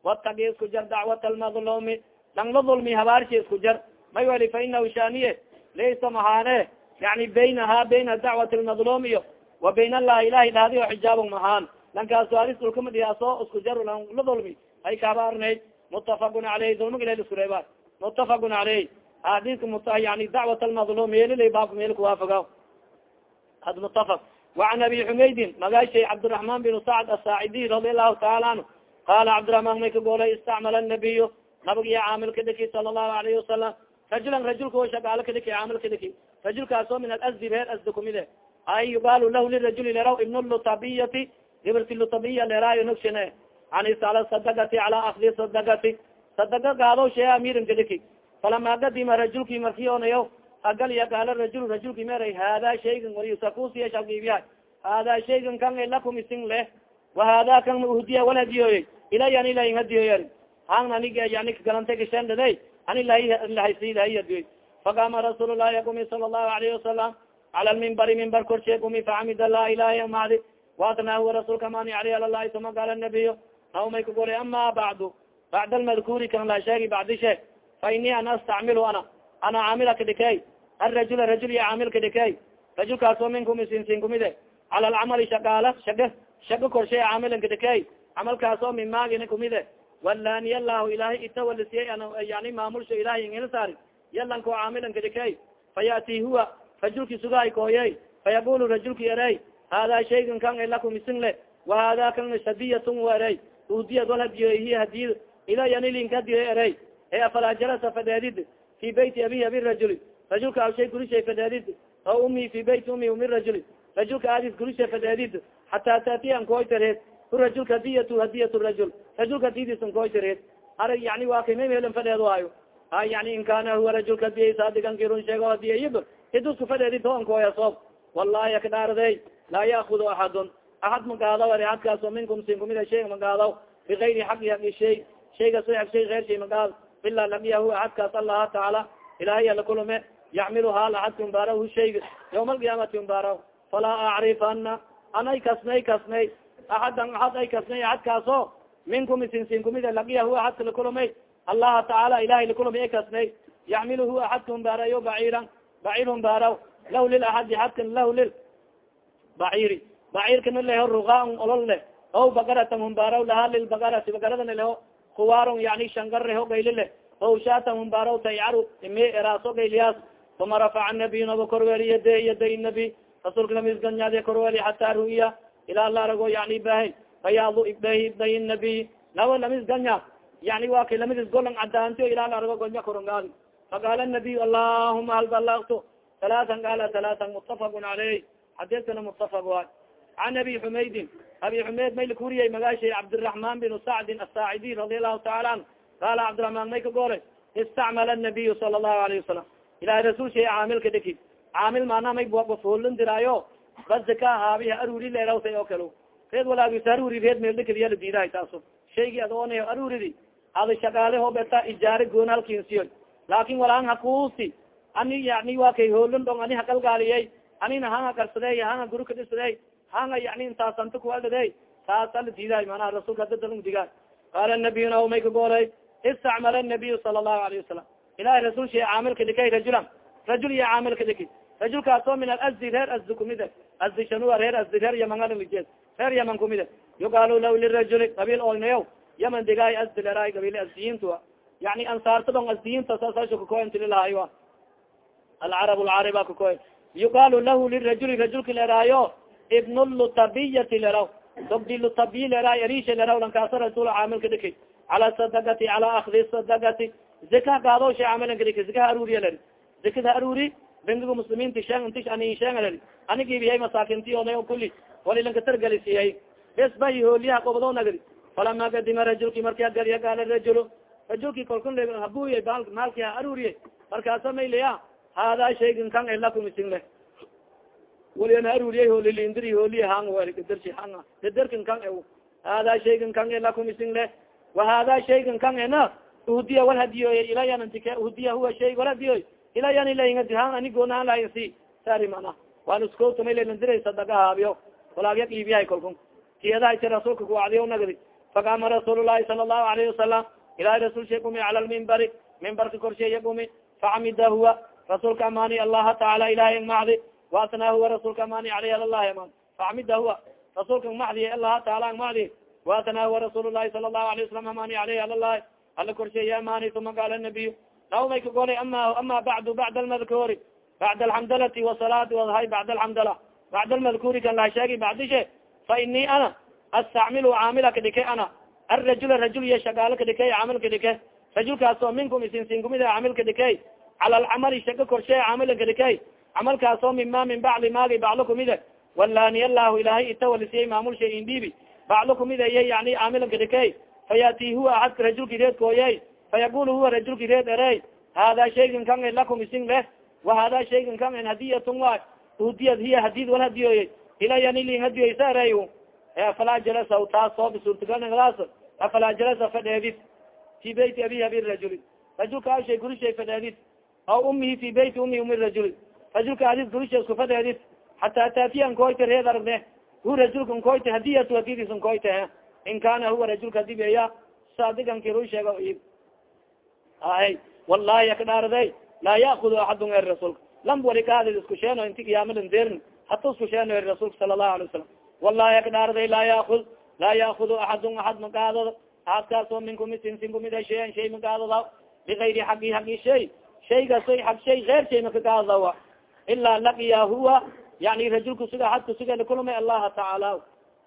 watagi isku jar dacwat almadlumi langla dulmi habaarshi isku jar. May wali fa inahu shaniye laysa mahaane yani baynaha bayna dacwati lmadlum iyo wa bayn allahi ilahi dhahdi o xijaab mahaan lankaaso aris dulkamadiyaaso isku jar la dulmi. Ay kahabaarnay mutafaqun aleyh dulmig ila isku reeba mutafaqun aleyh hadidka mut yani dacwat almadlum meelila baabka meel kuwaafaga ad mutafaq waan abi xumaydin magaashay cabdiraحman bin sacd asaacidi radi alahu taala anhu. Qala cabdiraحman may ka goolay istacmala nabiyu nabag iyo caamil kadaki sala lahu alayhi wasalam rajulan rajulkao shagaalo kadaki caamil kadaki rajulkaasoo min alasdi reer asdi kumide eh. ay yugaal lahu lirajuli leraw ibn lutabiyati gibarti lutabiya lerayo nogsine eh. anis ala sadagati ala akdi sadagati sadaga gaado shee amirin kadaki falama gadima rajulki markionayo agal ya gaala rajul rajulki meray hada shaygan warisakusiya shalgiibiya hada shaygan kan lakum isin leh wa hada kan uhdiya wal hadiyoye ilay an ilahin hadiyoyer hang anig yani galante gashendhade an ilahilahaysilahay hadiyoy faqama rasuul llahi gumi sala allahu alayhi wasalam cala lmimbari mimbar korshe gumi facamid lah ilahi amadi waatnaahu rasulka mani aleyh ala lahi tuma gaala nabiyo naumay ka golay ama bacdu bacd almadkuri kan la sheegi bacdi sheeg fa ini ana astacmilu ana ana caamila ka dhikey arajula rajul iyo caamil ka dhikey rajulkaasoo minkum isinsin kumide cala alcamali shagaala shaga shaga korshe caamilan ka dhikey camalkaasoo min maagina kumide walani allahu ilahay itawalisiyay yani maamulsha ilahay ingila saari yalan ko caamilan ka dhikey fayati huwa rajulki sugaay kooyey fayaqulu rajulki erey hada shaygan kan lakum isin le wahada kan hadiyatun erey udiyad wal hadiyo hi hadiy ila yanilink hadiyo erey e afalaa jalasa fadheedid fi beyti abi abi rajuli rajulka awshay gurishay fadheedid o umi fi beyti umi umi rajuli rajulka adis gurishay fadheedid hataa taatiyan koytareed hu rajulka hadiyatu hadiyat rajul rajulka didisan koytareed arag yani waa kay mamhelan fadheed waayo a yani in kana huwa rajulka hadiyay saadigan kirun sheego hadiyayib idusku fadheedid toan kooya soob wallahi akdhaarday laa yaakudu axadun axad magaadaw ari adkaaso minkum sin kumida shayga magaadaw bigayri xaqi haqi shay shayga so ag shay eyr shay magaad ila lagiyahu axadkaas allaha tacaala ilahay ala kulume yacmilu haal axadka umbaaraw hu shayga yawma alqiyaamati umbaaraw falaa acrifana anay kasnay kasnay axadan axad ay kasnay axadkaaso minkum isin sin kumida lagiyahu axadka lakulumay allaha tacaala ilahay lakulumay ay kasnay yacmiluhu axadka umbaarayo baciiran bacir umbaaraw law lilaxadi xadkan lah lil baciri bacirkana leho rugaan olol leh o bagaratan humbaaraw laha lilbagarati bagaradana leho kuwaron yani shangareho gayli leh o shatan humbaaraw taycaru ime eraaso gayliyaas uma rafaca nabiy nabo korweeli yade yaday nabi rasulka namisganyade korweeli hataa ru'iya ilaa larago yani bahay bayaadu ibdahi ibday nabiy nabo lamisganya yani wa kay lamidis golan cadaantiyo ilaa larago gonya korongaadi faqaala nabiy allahuma hal balagtu alaatan qaala alaatan mutafaqun caleyh xadiskana mutafaq waay can abi xumaydin abi xumayd may lakuriyay magaashay cabdiraxman bin sacdin asaacidi radi allahu taala an qaala cabdiraxmaan may ka goolay istacmala nabiyu sala allahu alayh wasalam ilahay rasul shay caamilka dhiki caamil maana may gofoolan diraayo. Bazaka haabiha aruri leerawtay oo kale reed walaagis aruri reed meeldhikadiya la diidahay taaso. Shaygii adoona aruridi ada shagaale hobeta ijaare goon halkinsiyo laakin walaan hakuusi ani yani wa kay hoolon dhong ani hagalgaaliyey anina hanga garsadey hanga guri kadhisadey hanga yani intaasanta kualdadey taasa la diidaay manaha rasulka dadalung digaa qaala nabiyuna may ka goolay istacmala nabiyu sala allahu alayhi wasalam ilahi rasul shay caamilka dhikay rajulan rajul iyo caamilka dhiki rajulkaasoo min alasdi reer asdi kumide asdi shanua reer asdi reer yaman alije reer yaman kumide yuqaalu law lirajuli qabiil olnayo yaman digaay asdi leraay qabiil asdiyintua yani ansaarta dhong asdiyinta saasasha kakoentililahay a alcarab lcariba kakoy yuqaalu lahu lirajuli rajulka leraayo ibn lutabiyati leraw dobdi lutabiy leraay erisha leraw lankaasa rasul caamilka dhiki cala sadagati cala akdi sadagati zika gaado sha caamilanka dhiki zikaha aruriya leri zikada aruri bengiga muslimiinti sheng inti ani sheng leri anigiibiyay masaakinti ona kuli walilanka targelisiyay bes bahi hooliyaha qobdo nagri falama kadima rajulki marki agaliya gaala rajul rajulki kolkun habuya maalki ha aruriye markaasa maylaya hada shaygan kan lakum isin le. Walian aruriya holilindiri holi hang gadarsi hanga gadarkan kan e hada shaygan kan lakum isin le. Wa hada shaygan kan ena uhudiya wal hadiyoy ilayanantike uhudiya huwa shay wal hadiyoy ilayan ilaingadi hang ani goonahan laayasi sari mana. Waan iskootumaylalandiray sadaga haabiyo walaagya iibiyahay kalkun tiyadahayti rasuulka kuwacdiyo nagdi faqama rasuul lahi sala allahu alayhi wasalam ilahi rasul shay gumi cala lmimbari mimbarka korsheeya gumi facamida huwa rasuulka amaani allaha tacaala ilahay ang macdi waasnaa huwa rasuulka amaani aleyh alallahi amaan facamida huwa rasuulka ang macdiy allaha taala ang macdi waasnaa huwa rasuul lahi sala allahu alayh wasalam amaani aleyh alalahi ala korsheeya amaani uma qaala nabiy naw may ka golay ama ama bacdu bacda almadkuuri bacd alxamdalati wasalaati wahay bacd alxamdala bacd almadkuuri kan laha sheegi bacdishe fa inii ana astacmilu caamila ka dhike ana. Arajula rajul iyo shagaalo ka dhike caamil ka dhike rajulkaasoo minkum isinsin kumid caamil ka dhike cala alcamali shaga korshee caamila ka dhike camalkaasoo mima min bacdi maagi baclo kumide walani allahu ilahay itawalisiyey maamul shay indhiibi baclo kumide iya yani caamila ka dhike fayati huwa ahadka rajulki reed kooye fayaqul huwa rajulki reed erey hada shaygan kan lakum isin leh wahada shaygan kan hadiyatun wa udiyad hiya hadid wal hadiyoye ilayanilin hadiyoysa erey afalaa jalasa taas sooba suurtagalnagadaas afalaa jalasa fadheedis fi beyti abi abi rajuli rajulka ashay gurishay fadheedis aw umihi fi beyti umi umi rajuli rajulka adis gurisha isku fadheedis hataa taatiya nkoyte reed argne hu rajulka nkoyte hadiyatu hadidis nkoyte in kana huwa rajulka dibeya sadiganki ru sheego ib ahay wallahi akadhaarday laa yaakudu axadun er rasuulka lam wali kaadid isku sheeno inti qiyaamadan deerin hata isku sheeno er rasuulka sala allahu alay wasalam wallahi akdhaarday laa yaud laa yaakudu axadun axad makaadod axadkaasoo minkum isinsin kumida shayan shay makaadada bigayri xagi xagi shay shaygasoy xag shay eer shay makakaadadawa ilaa laqiya huwa yani rajulka suga axad kusuga lakulmay allaha tacaala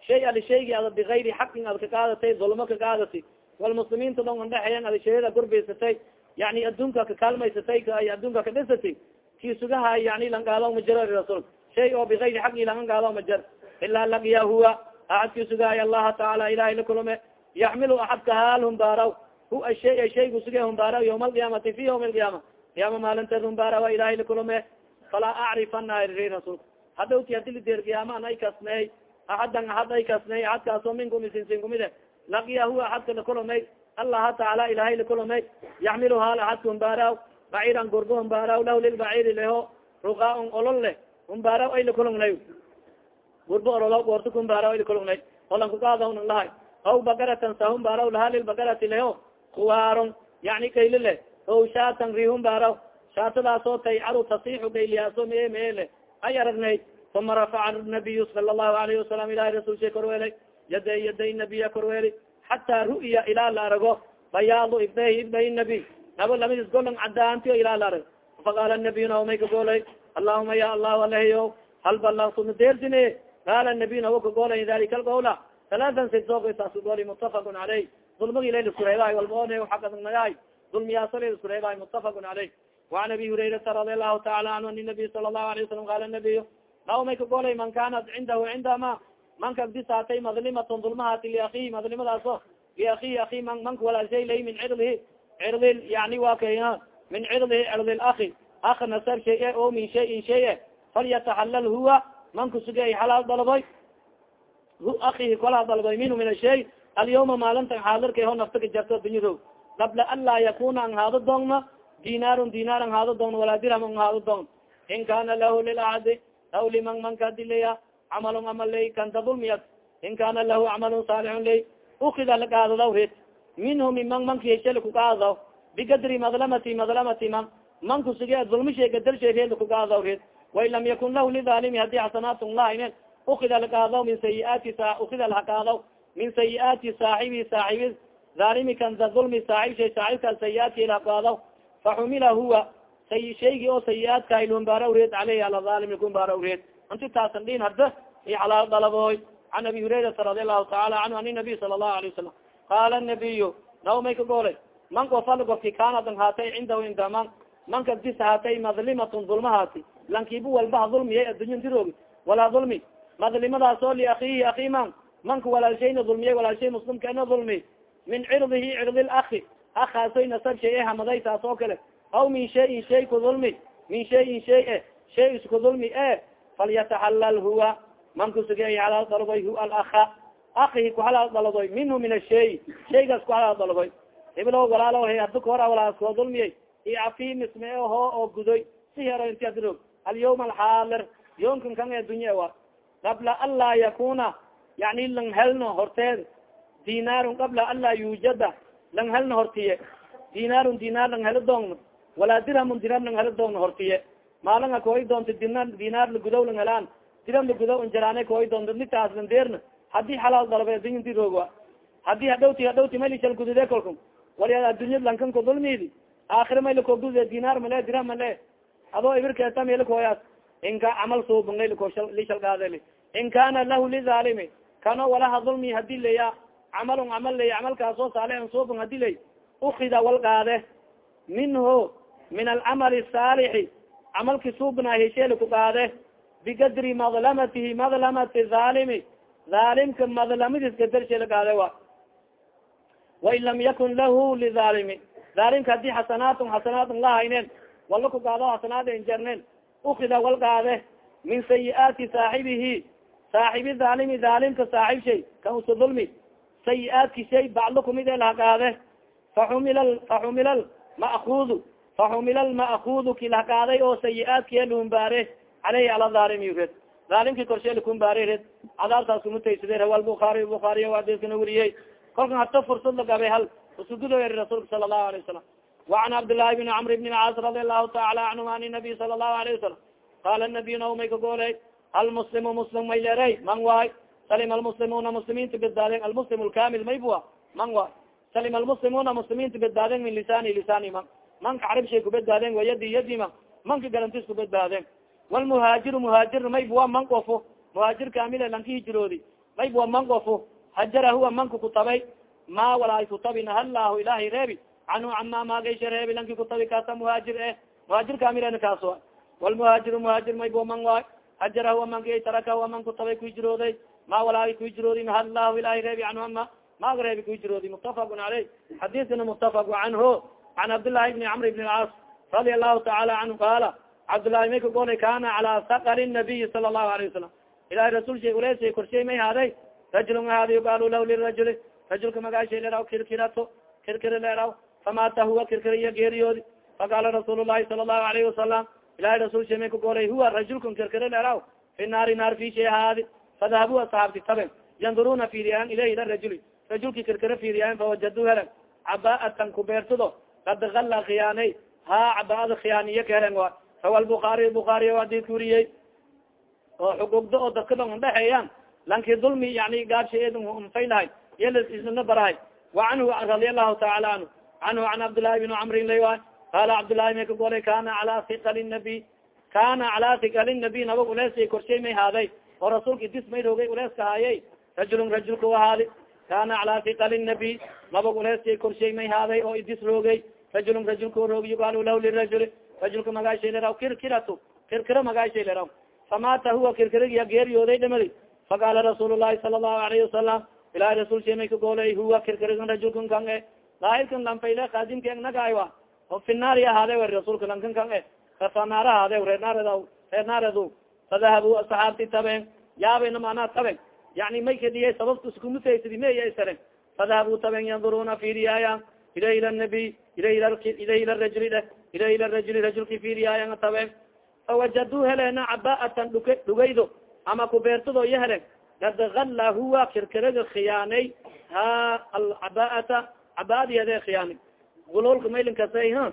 shay ali shaygi ada bigayri xaqin ad kakaadatay dulmo kakaadati walmuslimiinta dong andhexeyan ada shayada gurbaysatay. Yani adduunka kakaalmaysatay ay adduunka kadhisatay ki sugaha yani langaalo majaro rasul shay oo bigayri xaqi langaalo majar ilaa lagiya huwa axadki sugaay allaha tacaala ilahay lakulume yaxmilu axadka haal humbaaraw hu ashay shaygu suge humbaaraw yawma alqiyaamati fi yawmi alqiyaama qiyaama maalinteed humbaarawa ilahay lakulume falaa acrifana ri rasuulka hadhowti hadi lideer qiyaamaan ay kasney axadan axad ay kasney axadkaasoo minkum isinsin lagiya huwa axadka lakulumay allaha tacaala ilahay lakulumay yaxmilu haal axadka humbaaraw baciiran gurgo humbaaraw lahu lilbaciiri leho ruqaaun olol leh humbaaraw ay lakulungnay gurbo orolo goorta kumbaaraw ay lakulungnay olan kukaadawnan lahay aw bagaratan sahum baaraw laha lilbagarati leho kuwaaron yani kayli leh o shaatan rihum baaraw shaatadaasoo taycaru tasixu gayliyaaso mee meele ay aragnay uma rafaca nabiyu sala lahu alayhi wasalam ilahi rasulsha korweelay yaday yaday nabiya korweeli xataa ru'ya ilaa la arago bayaadu ibnahi ibnay nabiy nabo lamidis golan cadaantiyo ilaa la arag faqaala nabiyuna omay kagoolay allahuma ya allahu alahiyo hal balagtu madeersine qaala nabiyuna wa kagoolay dalika alqawla talaatan sisoogsaasgooli mutafaqun caleyh dulmagi layl isku reebahay walba one xaq adag nagahay dulmiyaasa layl isku reebahay mutafaqun caleyh waan abi hurayrata radi allahu taala canhu an nabiy sala allahu alayh wasalam qaala nabiyu naw may ka man kanat cindahu cindama manka disaatay madlimatn dulmahaati liakihi madlimadaaso liakihi aki man manka walaalshay lay min cirdihi cirdi yani wa kay min cirdihi cirdi laki ak nasar shay o min shayin shay e falyataxalal huwa manka suge ay xalaal dalboy akihi kolaa dalboy minhu min ashay alyawma maalintan xaadirkay ho nafta ka jarto dunyado qabla an laa yakuna ang haado doongna dinaarun dinaar ang haado doon walaa dirham ang haado doon. In kana lahu lilacadi aw liman manka dileya camalun amal ley kanta dulmiyad in kana lahu camalun saalixun ley ukida lagaadadaw red minhu miman mankiyashal kugaadaw bigadri madlamati madlamati man manku sige dulmishay gadalshay reed kugaadaw red wain lam yakun lahu lidaalimi haddii xasanaatun lahaynen ukida lagaadaw min sayiaati ukida lahagaadaw min sayiaati saaxibi saaxibi zaalimi kan da dulmi saaxib shay saaxibka sayiaadki lahagaadaw faxumila huwa say shaygi oo sayiaadka ilumbaaraw reed aleyhi ala zaalimi kumbaaraw reed inti taasan dhin hadda i xalaal dalaboy can abi hurayrata radi allahu taala canhu an nabiy sala allahu alayه wasalam qaala nabiyu naw may ka goolay man kofal kaanadan haatay cindahu indaman manka dis haatay madlimatun dulmahaati lankibu walbaha dulmiya addunya diroogi walaa dulmi madlimadaas oo liakihi aki man. Manka walaalshayna dulmiya walaalshay muslimkana dulmi min cirdihi cirdi laki akaasoy nasab shay e hamaday taas oo kale aw min shayin shay ku dulmi min shayin shay e shay isku dulmi e falyataxalal huwa man kusuge halaal daladoy hu alaka akihi ku halaal daladoy minhu min ashay shaygaas ku halaal daladoy heblo walaalo he hada kahora walaaskoo dulmiyay iafi misme ho oo gudoy si hero inti adirog alyawm alxaalir yoomkan kan e dunya wa qabla an laa yakuna yani lang helno horteed dinaarun qabla an laa yuujada lang helno hortiye dinaarun dinaar lang helo doogno walaa dirhamun dirham lang helo doogno hortiye. Maalanga kooy doonto dina dinaar lagudow lang helaan dirham lagudow injaraane kooy doonto nitaas lan deerna. Hadii xalaal dalbe dunyadi roogwa haddii hadhowti hadhowti maylishal gudude kolkum wal addunya lankan ko dulmidi aakhira may lakogude dinaar male dirham male. Adoo ibirkeeta melakooyaas inka camal suubnglishal in kana lahu lizalimi kano walaha dulmi haddii leya camalun camal ley camalkaasoo saalixan suubun haddii ley ukida wal qaade minhu min alcamali saalixi camalki suubna hesheel ku qaade bigadri madlamatihi madlamati zaalimi zaalimka madlamadiiska darshela qaade wa wain lam yakun lahu lizaalimi zaalimka haddii xasanaatun xasanaatun lahayneen wala ku gaado hasanaada injarnen ukida wal gaade min sayiaati saaxibihi saaxibi zaalimi zaalimka saaxib shay kan usa dulmi sayiaadki shay baclo kumid e laha gaade faxumila faxumila ma'kudu faxumila lma'kudu ki laha gaaday oo sayiaadki lumbaare caleyhi ala zaalimi red zaalimki korshe lakumbaare red cadaabtaas kumutaysade rawa buaari buaariy adeskana weriyey kolkan hata fursad lagabe hal usugudo eri rasuulka sala allahu alay wasalam وعn cabdاللahi بن cمr بن الcاas رadi الlahu taعala anهum an النaبي sala الlahu عlaه وasalam qala النabiy na may kagooley almuslim muslim may leray man waay salim almuslimuna muslimiinta bedaaden almuslim lkamil may bua man waay salim almuslimuna muslimiinta bedaaden min lisani lisani man manka carab shay kubedbaaden wa yadi yadi man manka garantis kubedbaaden wlmuhaajiru muhaajir may bua man ofo muhaajir kamile lanka hijiroodi may bua man ofo hajara huwa manka kutabay ma walaay kutabi nahalahu ilahay reebi. Canhu cama maagasha reebi lanki kutabi kaasa muhaajir eh muhaajir kamilena kaas wa walmuhaajiru muhaajir may bo man waay. Hajara huwa manka taraka huwa man kutabay kuhijrooday ma walaagi kuhijroodi nahadlahu ilahay reebi canhu ama maaga reebi kuhijroodi mutafaqun caleyh xadiiskana mutafaq canhu can cabdillahi bni camr bn alcaas radia allahu taala canhu qaala cabdullahi may kagolay kana cala sakali nabiyi sala allahu alayh wasalam ilahay rasul shay uleesay korshay may haaday rajulun haadi yuqaalu lahu lirajuli rajulka magaashay leraw kirkirato kirkiri leraw famata huwa kirkiriya geeriyoodi faqaala rasuul lahi sala allahu alayhi wasalam ilahay rasul sha may kagolay huwa rajulkan kirkiri leraw fi naari naar fi shay haadi fadahabu asaxaabti taben yanduruna fiiriyaan ilayhi ila rajuli rajulki kirkira fiiriyaan fawajadu helan cabaatan kubeertado kad alla khiyaanay ha cabaada khiyaaniye ka helen wa rawa lbukaariy bukaariy adidka uriyey oo xugugdo oo dadka dhan udhexeeyaan lanki dulmi yani gaabshaednfaylahay yalisna barahay wa canhu radia allahu taala anhu canhu can cabdillahi bn camrin laywa qala cabdillahi may kagolay kana cala ikali nabi kana cala ikali nabi nabag uleesay korshay may haaday oo rasuulka idis may roogay uleeska haayay rajulun rajulka wahaadi kana cala ikali nabi nabag uleesay korshay may haaday oo idis roogay rajulun rajulka roogi yugaal lahu lirajuli rajulka magaashay leraw kirkiratu kirkira magaashay leraw famata huwa kirkiriya geeriyooday dhamadi faqaala rasuul lahi sala allahu alayhi wasalam ilahi rasul sha may kagoolay huwa kirkirigan rajulkan kan e daahirkan lanfayle kaadimka nagaywa o finaari ahaade wer rasuulka lankan kan e kafanaar ahaade reernaard reernaaredu fadahabu saxaabti taben yaabena manaa taben yani may kadiye sababta iskumutaysadi meya isaren fadahabu taben yanduruna fiiriyaaya ilah ila nabiy ilah ilah ila rajuli de ilah ila rajuli rajulki fiiriyaaya taben fawajaduu heleena cabaatan dhuke dhugaydo ama kubeertado iyo helen kad alla huwa kirkiraga khiyaanay ha alcabaata cabaadiyade khiyaanay gulolka maylinkasay ha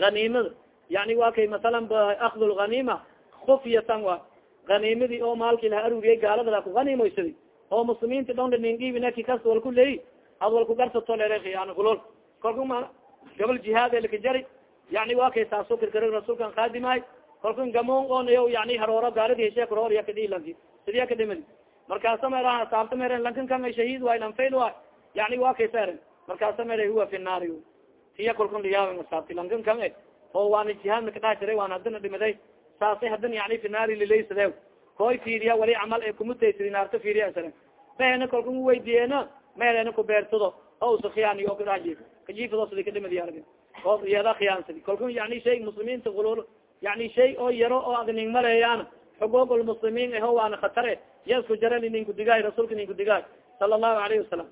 hanimada yani wa kay masalan akd lhanima kufyatan wa hanimadi oo maalki laha aruriyay gaalada ku hanimoysadi oo muslimiinta dhon ningibinaki kas wal ku leey ad wal kugarsato lere khiyaano gulol kalku ma gabal jihaad elka jari yani wa kay saaso kirkira rasuulkan kaadimahay kalku gamon onayo yani harooro gaaladi heshe karoor yakadilanki sidiya kadimadi markaasa mera saabta mere lankan kan shahiid waay lanfail waay yani wa kay saren markaasa mere huwa fi tiya kalkun liyaaba saabti lankan kan e oo waana jihaad nakadhaha jiray waan hadana dhimaday saasay hadan yani fi naari lilaysade koy fiiriya wali camal ee kumutaysadi naarta fiiriya saren mahena kalkun uweydiyeena meelena kubeertado oo usa khiyaaniy oo kadhaha jif kajiifado sidi kadhimadi arag oo iyada khiyaansadi kalkun yani shay muslimiinta ulul yani shay oo yaro oo adning maleeyaan xuquuq lmuslimiin eho waana khatare ya isku jaran ninku digaay rasuulka ninku digaay sala allahu alayhi wasalam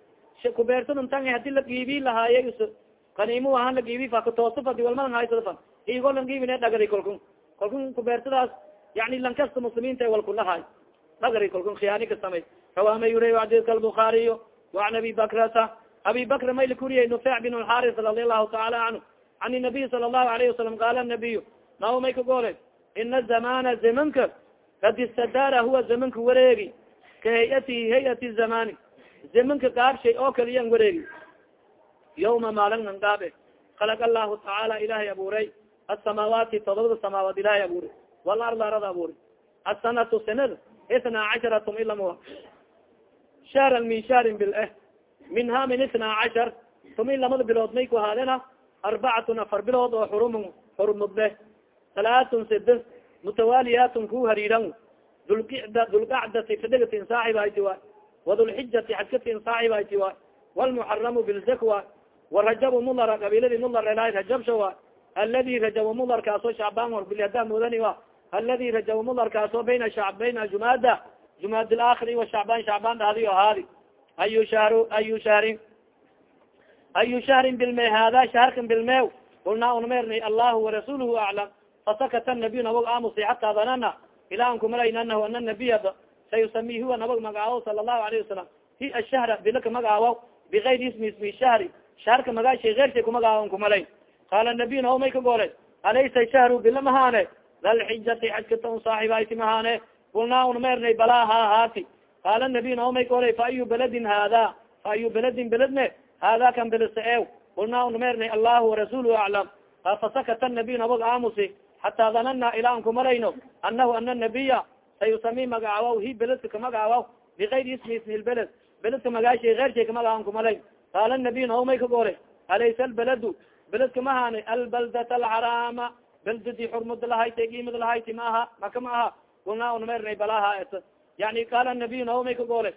kubeersaduntan haddii la giibi lahaaye kanimu ahaan la giibi fa katoosa fadi walmalan haysada igo lan giibine dhagari kolkun kolkun kubeersadaas yani lankasta muslimiinta walkulahay. Dhagari kolkun khiyaani ka samay rawama yura adidka albukaariyo waan abi bakrata abi bakr may lakuriye nufec bin lxaris radi allahu taala canhu an nabiy sala allahu alayhi wasalam qaala nabiyu naw may ka goole ina zamana zamanka kad istadaara huwa zamanka wareegi. Ka hayatihi hayati zamani zamanka gaabshay oo kaliyan wareegi. Yawma maalin an gaabe khalaq allahu tacaala ilahay abuuray asamaawaati todobada samaawaad ilahay abuuray walarda arada abuuray asanatu sanada itnaa cashara tum ilama shahran min shahrin bil eh minha min itnaa cashar tumi lamada bilood may ku ahaadena arbacatun afar bilood oo xurum xurumudbe talaatun side mutawaaliyatun ku hariiran dulqicda dulqacdati fidhigatin saaxibayti waay wadulxijati xajkatin saaxibayti waay walmuxaramu bilzakwa warajab mulara qabiiladi mular elahay rajabsha wa aladi rajab mular kaaso shacbaan hor bilhada mudani wa aladi rajab mular kaaso bayna shacb bayna jumaada jumaad alaakhiri wa shacbaan shacbaan dhahdi o haadi ayu shahru ayu shahrin ayu shahrin bilme hada shaharkan bilmew kulnaa unmerni allahu warasuluhu aclam fasakata nabiy nabag aamusi xataa danana ila an kumalayn anahu ana nabiyada sayusami huwa nabag magaawo sala allahu alayhi wasalam hi ashahra bilaka magaawo bigayri ismi ismi shahri shaharka magaashay kumagaawan kumalayn qaala nabiy naw may ka goolay alaysa shahru bila mahaane lalxijati xajkata un saaxibayti mahaane kulnaa unmernay balaa ha haati qaala nabiy naw may goolay fa ayu beladin hada fa ayu beladin beledme hada kan belesa ew kulnaa unmernay allahu warasuluhu aclam fasakata nabiy nabag aamusi xataa danana ilaa an kumalayno anahu ana nabiya sayusami magacaawaw hi beledka kamagacaawaw bigayri ismi ismi lbeled beledka magaashay keershay kamagaawan kumalayn qaala nabiy naomay ka goole alaysa albaladu beledka mahaani albaldat alxaraama beldadi xurmad lahayta giimad lahayta ma aha maka ma aha kulnaa unmernay balaha et yani qaala nabiy naomay ka goole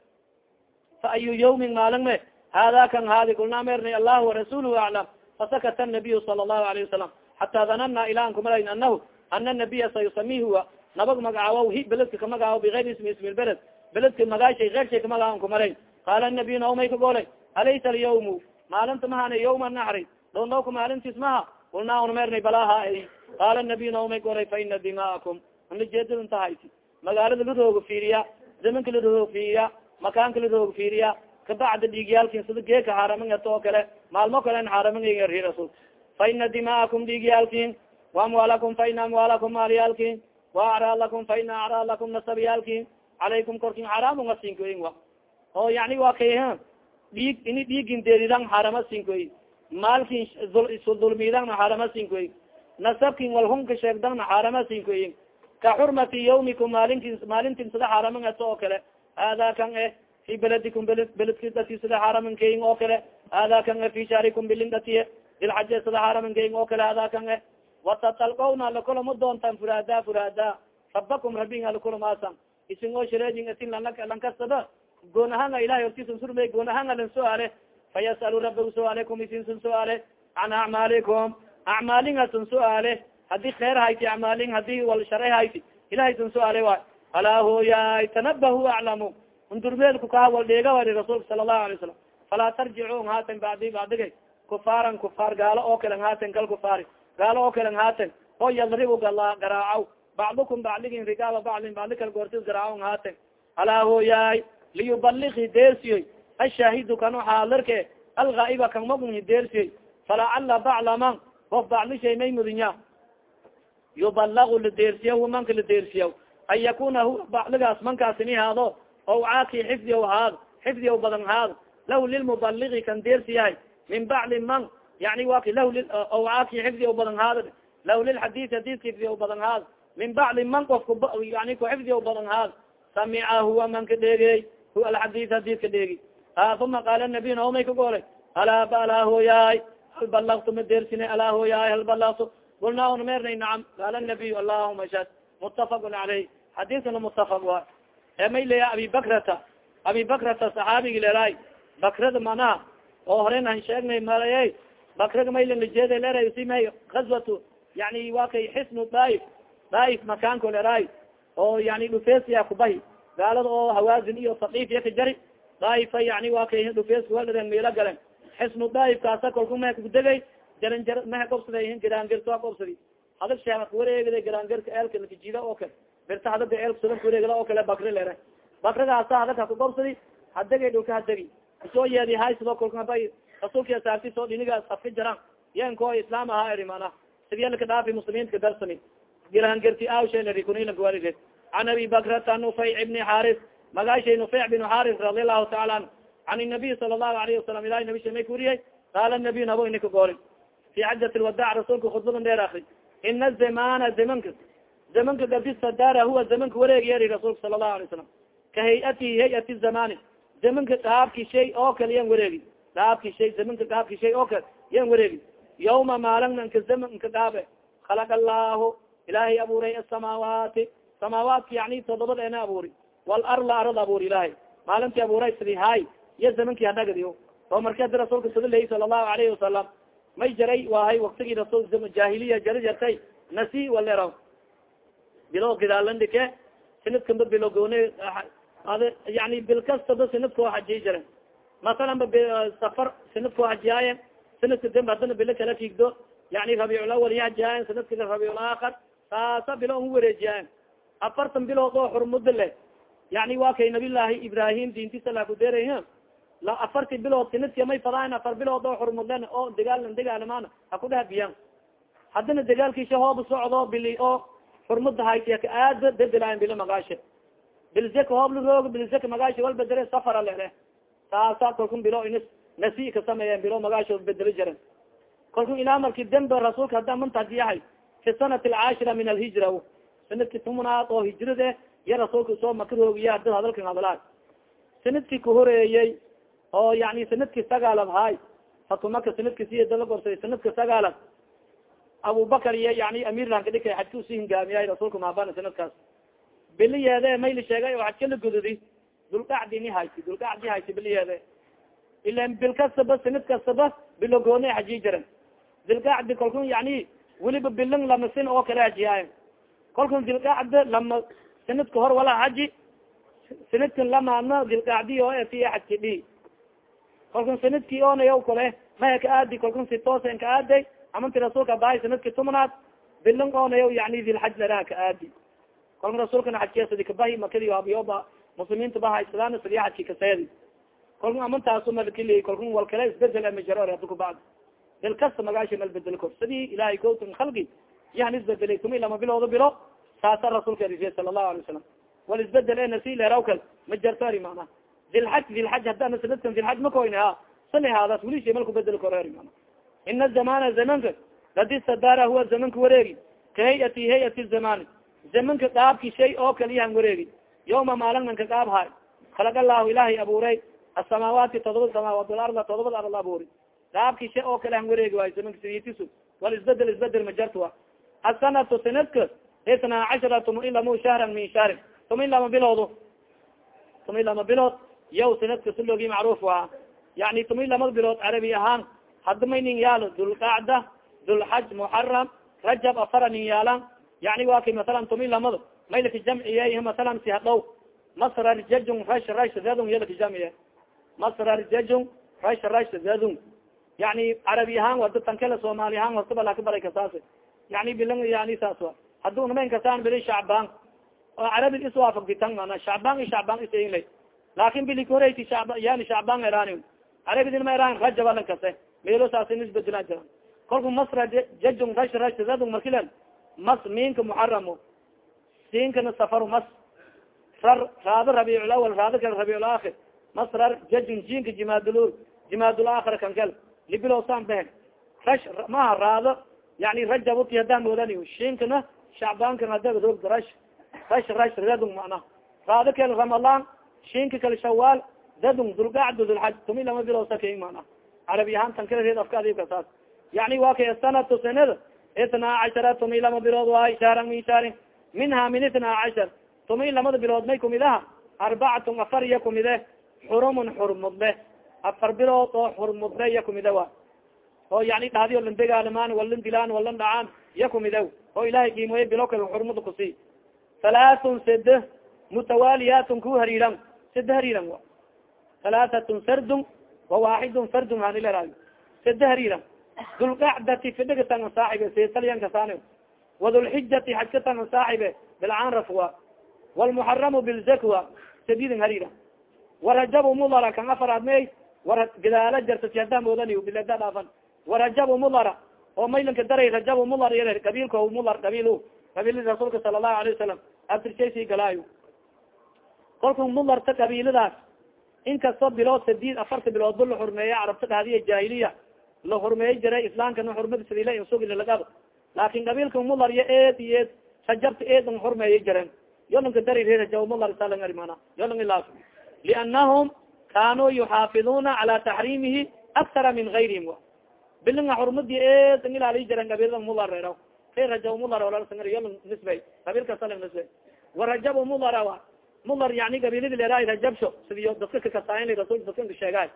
fa ayu yawmin maalin me hada kan haadi kulnaa mernay allahu warasuluhu aclam fasakata nabiyu sala allahu alayhi wasalam xataa danana ila an kumalayn anahu ana nabiya sayusami huwa nabag magacaawaw hi beledka kamagaawo bigayri ismi ismi lbeled beledka magaashay keershay kamagaawan kumalayn qaala nabiy naomay ka goole alaysa alyawmu maalinta mahana yawma naxri dhondhowka maalintiis maha kulnaa unmernay balaha qaala nabiy naomay goolay fa ina dima'akum. Unajeedada tahaysi magaalada larooga fiiriya. Zamanka larooga fiiriya. Makaanka larooga fiiriya. Kabacda dhiigyaalkin sida geeka xaaramangato oo kale maalmo kalen xaaramangaari rasul. Fa ina dima'akum dhiigyaalkin waamwaalakum fa ina amwaalakum maalyaalkin waacraalakum fa ina acraalakum nasabyaalkin calaykum korkin xaraamu ngasinkoyin wa. Oo yani waa kay dhiig ini dhiigin deeridan xarama sinkoy maalkin dulmidan xarama sinkoy nasabkin walhunka sheegdana xarama sinkoyin ka xurmati yawmikum maalinkin maalintin sida xaraman ato oo kale. Hada kan eh fi beledikum beled beledki dati sida xaraman kayin oo kale. Hada kan eh fi sharikum bilin datiye dilxaje sida xaraman kayin oo kale. Hada kan eh watatalqawna lakulama doontaan furada furada rabakum rabin alakulamasan isin oo shareejin atin lankastada goon ahaanga ilahay hortiisan surmay goon ahaanga lan suaale fayasalu rabagu suaale kum isinsan suaale can acmaalikum acmaalingasan suaale haddii kheer hayti acmaalin haddii wal share hayti ilahaysan suaale waay alaa hooyaay tanabahu aclamu undurmeelku kaha wal dheega wari rasuulka sala allahu alay salam falaa tarjicuun haaten bacdi bacdige kufaaran kufaar gaalo oo kalen haaten kal kufaari gaalo oo kalen haaten oo yadribu gala garaacaw bacdukum bacdigin rigaaba bacdin bacdi kal goortis garaacawn haaten alaa hooyaay liyubaligi deersiyoy ashaahidu kano xaalarke algaa'iba kan magun deersiyoy falacala baclaman of baclishay may mudinya yubalagu ladeersiya manka ladeersiya an yakuna hu bacligaas mankaasini haado o caaki xifdiya haado xifdiya badan haado lahu lilmubaligi kan deersiyahay min bacli man yani wa lah o caaki xifdiya badan haado lahu lilxadii hadidka xifdiya badan haado min bacli man ofka yani ku xifdiya badan haado samica huwa manka dheegey hu alxadid hadidka dheegi uma qaala nabiy naomay ka goolay? Alaa alaa hooyaay hal balagtu ma deersine alaa hooyaay hal balagtu kulnaa una mernay nacam qaala nabiy allahuma shad mutafaqun caleyh xadiskana mutafaq wa e may leya abi bakrata. Abi bakrata saxaabigi leeraay bakrada manaha oo horen an sheegnay malay bakraga maylanlajeeda leeray si may gazwatu yani wa kay xisnu daaif daaif makaanko leeraay oo yani dhufeesiya kubahi gaalada oo hawaazin iyo sakiif iya ka jari daa'ifa yani waa kay dhufeeska waladeen meelo galen xisnu daaifkaasa kolku mehe kudegay jaranjar mehe gobsaday garaangirtoa gobsadi hadag sheega kuwareegda garaangirka eelka lakajida oo kale. Birta hadaga eelka sudan kuwareegda oo kale bakri lere bakragaasa hadag haka gobsadi hadegay dhulka hadegi isoo yeedi hay sidoo kolkaba rasuulka saarti soo dhiniga safka jaraan yanko islaam ahaa eri mana sidyalka dhaafi muslimiintka darsani garaangirti awshelari kunilankawarig can abi bakrata nufayc ibni xaris magaashay nufeyc bin xaris radi allahu taala anhu an nabiy sala allahu alayhi wasalam ilahi nabi shamay kuriyay qaala nabiy nabo inika goori. Fi xajat lwadac rasuulka khudbadan dheer akri ina zamana zamanka zamanka gabisadaara huwa zamanka wareegi eri rasuulka sala allahu alay salam ka hay'atihi hay'ati zamani zamanka dhaabki shay oo kale yan wareegi. Dhaabki shay zamanka dhaabki shay oo kale yan wareegi. Yawma maalin nka zaman nka dhaabe khalaqa allahu ilaahay abuuray asamaawaati samaawaadka yani todobada ena abuuri walarda arad abuuri ilahay maalintii abuuray sidi hay iyo zamankii hadhagadiyo oo marki adi rasuulka sida leyi sala allahu alayhi wasalam may jaray waahay waktigii rasul jahiliya jari jartay nasi walera bilo gidaalandhike sinadkamba bilo goone ad yani bil kastaba sinadkao hajiyi jare masalan ba safar sinadkao hajiyaaye sanadka dambe haddana bilo kala fiigdo yani rabiiculawal iyo hajiyaayen sanadka rabiiculaakar saasa bilo u wareejiyaayen afartan bilood oo xurmudo leh yani wa kay nabiyllaahi ibrahim diintisa la kudeeray la afarti bilood sinadki may afar bilood oo xurmudlen oo dagaal dagaalamaan ha ku dheh biyan haddana dagaalkiisa hooba socdo bili oo xurmuda haytiya ka aada bedelayan bilo magaasha bilzeka hoob laroogo bilzeka magaasha wal bedele safara lere saasa kalkun bilo ins nasi ka sameeyen bilo magaasha bedelo jiren kalkun ilaa marki dembe rasuulka hadda manta hadi yahay fi sanati alcaashira min alhijra sanadki tumnaad oo hijrade iyo rasuulka soo makaroogiya hada hadalkan hadlaa sanadki kahoreeyey oo yani sanadki sagaalad haay fatumaka sanadki siya dala gorsay sanadka sagaalad abubakar iyo yani amirlanka dhika xajka usi hingaamiyay rasuulka maabana sanadkaas. Biliyeede may la sheegay oo xajka la gududi dulqacdi ni haysi dulqacdi haysi biliyeede ilan bil kastaba sanad kastaba bilogoone xajiyi jiran. Dilqacdi kalkun yani weliba bilan lamasin oo kale hajiyaayo kalkun dilqacda lama sanadka hor wala haji sanadkan lamaadna dilqacdi oo etiya xajki dhi kalkun sanadki oonaya kale maya ka aadi kalkun si toosen ka aaday. Amanti rasuulka bahay sanadki tumnaad bilan oonaya yani dilxaj laraha ka aadi. Kalkun rasuulkana xajkiyasadi kabahi makadi abiyoba muslimiinta ba haysadaan sadi xajki kaseedi kalkun amantaasu malkili kalkun wal kale isbeddel amajaro hada kubacd bil kasta magaasha mal bedel kor sidii ilahay kowtan halgi yan isbedelay tumi lama biloodo bilo saasa rasuulka erisay sala allahu alay wasalam wal isbeddel e nasi leerawkal ma jarto ari mana dilxaj dilxaj hadana sanadkan dilxaj makoyne ha sali haadaas weli shay malku bedel koro eri mana ina zamana zamanka ladi sadara huwa zamanka wareegi ka hay'ati hay'ati zamani zamanka dhaabki shay oo kaliyahan wareegi yawma maalinanka dhaab hay khalaq allahu ilahay abuuray. Asamaawaati todoba samaawaat walarda todobada arad abuuri. Dhaabki shay oo kale han wareegi waayo zamanka sidiitisu wal isbeddel isbeddel majartua asanatu sanadka itnaa cashara tuma ilamu shahran min shahrin. Tuma ilama biloodo tuma ilama bilood yaw sanadka si loogi macruuf waa. Yani tuma ilamada bilood carabi ahaan? Hadda may nin yaalo dulqacda dulxaj muxaram rajab afara nin yaalan yani wa kay masalan tuma ilamada maylaka jamciye masalan si hadhow. Masrar jajun rash rash zadun yalaka jamciye masrar jajun rash rash zadun yani carabi ahaan wada tankele soomaali ahaan hortaba laka baray kasaas yani bilan yani saas wa haduu namayn kasaan bili shacbaan oo carabi iswaafagditan mana shacbaan i shacbaan isalay laakin bili koreysi shab yani shacbaan erani carabidin ma eran rajaba lan kase meelo saasi isbedela jira kolku masra jajun rash rash zadun markilen mas minka muxaramo siinkana safaru mas. Rar raado rabiiculawal raado kale rabiiculaakir masrar jajun jinka jimaadulur jimaadulaakhir kankel libilowsan behen rash maha raado yani rajabki haddaan moodani shinkana shacbaanka hada roog rash rash rash radung mana raado kale ramadan shinka kale shawaal dadung dulgacdo dulxaj tumi lama bilowsa ka mana carabi ahaan tan kala reed afka adibka saas yani wa kay sanatu sanada itnaa cashara tumi lama bilood waay shahran min shahrin minha min itnaa cashar tumi lamada bilood may kumidaha arbacatun afar iya kumide xurumun xurmudle afar bilood oo xurmudle iya kumide wa oo yani dhahdi lan degaalamaan dilaan walan dhacaan iya kumide oo ilahay qiimoye bilo kale xurmada kusi halaathun sede mutawaaliyatun ku hariiran sede hariiran wa? Halaahatun sardun wa waaxidun fardun hanilera sede hariiran dulqacdati fidhigatan saaxibe sesalyankasan wadulxijati xajkatan saaxibe bilcanraf wa? Walmuxaramu bilzakwa sadidin hariira warajabu mudara kan afaraad may war gadaala jartas hadaa moodani bilada dhaafan. Warajabu mudara oo maylanka daray rajabu mudar yar qabiilka mudar qabiil qabiiladi rasuulka sala allahu alayه wasalam abtirshaysi galaayo. Kolku mudarta qabiiladaas inkastoo bilood sadid afarta bilood ba la xurmeeya carabta dhahdiya jahiliya la xurmeey jiray islaamkana xurmada sadila insugilagab laakin qabiilka mudar iyo eed iyo eed rajabta eedan xurmeeya jireen. Yolanka dari rajab mudar salang arimana yolang ilaas lianahum kanuu yuxaafiduna cala taxriimihi aktara min gayrihim bilinga xurmadi eedan ilaali jiren qabiilada mudar reero kay rajab mudar olasangar yolang nisbay. Qabiilka salang nisbay. Warajab mudara wa mudar yani qabiiladi leeraay rajabsho sidiyo dadka kakasaayan rasul dadka ka sheegaay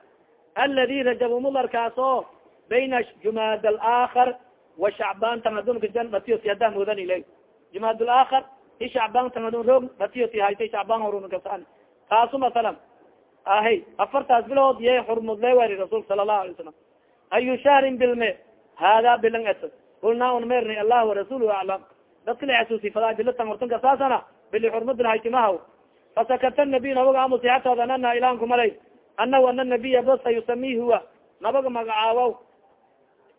aladi rajab mudar kaasoo bayna jumaad alaakhar wa shacbaan tangadunka jan dhatiyo si hadaa moodan ilay jumaad alaakhar i shacbaan tangadun roog dhatiyo si haytay shacbaan horuna kasaan taasu masalan ahay afartaas bilood yay xurmudle wari rasuulka sala allahu alay salam ayu shahrin bilme hada bilang et kulnaa un merni allah warasuluhu aclam dadka la xasuusi fadaa bilatan hortan kasaasana bili xurmudin haytimahaw fasakata nabiy nabaga amusi hatooda anana ilaan kumalay anahu ana nabiya basa yusami huwa nabaga magacaawow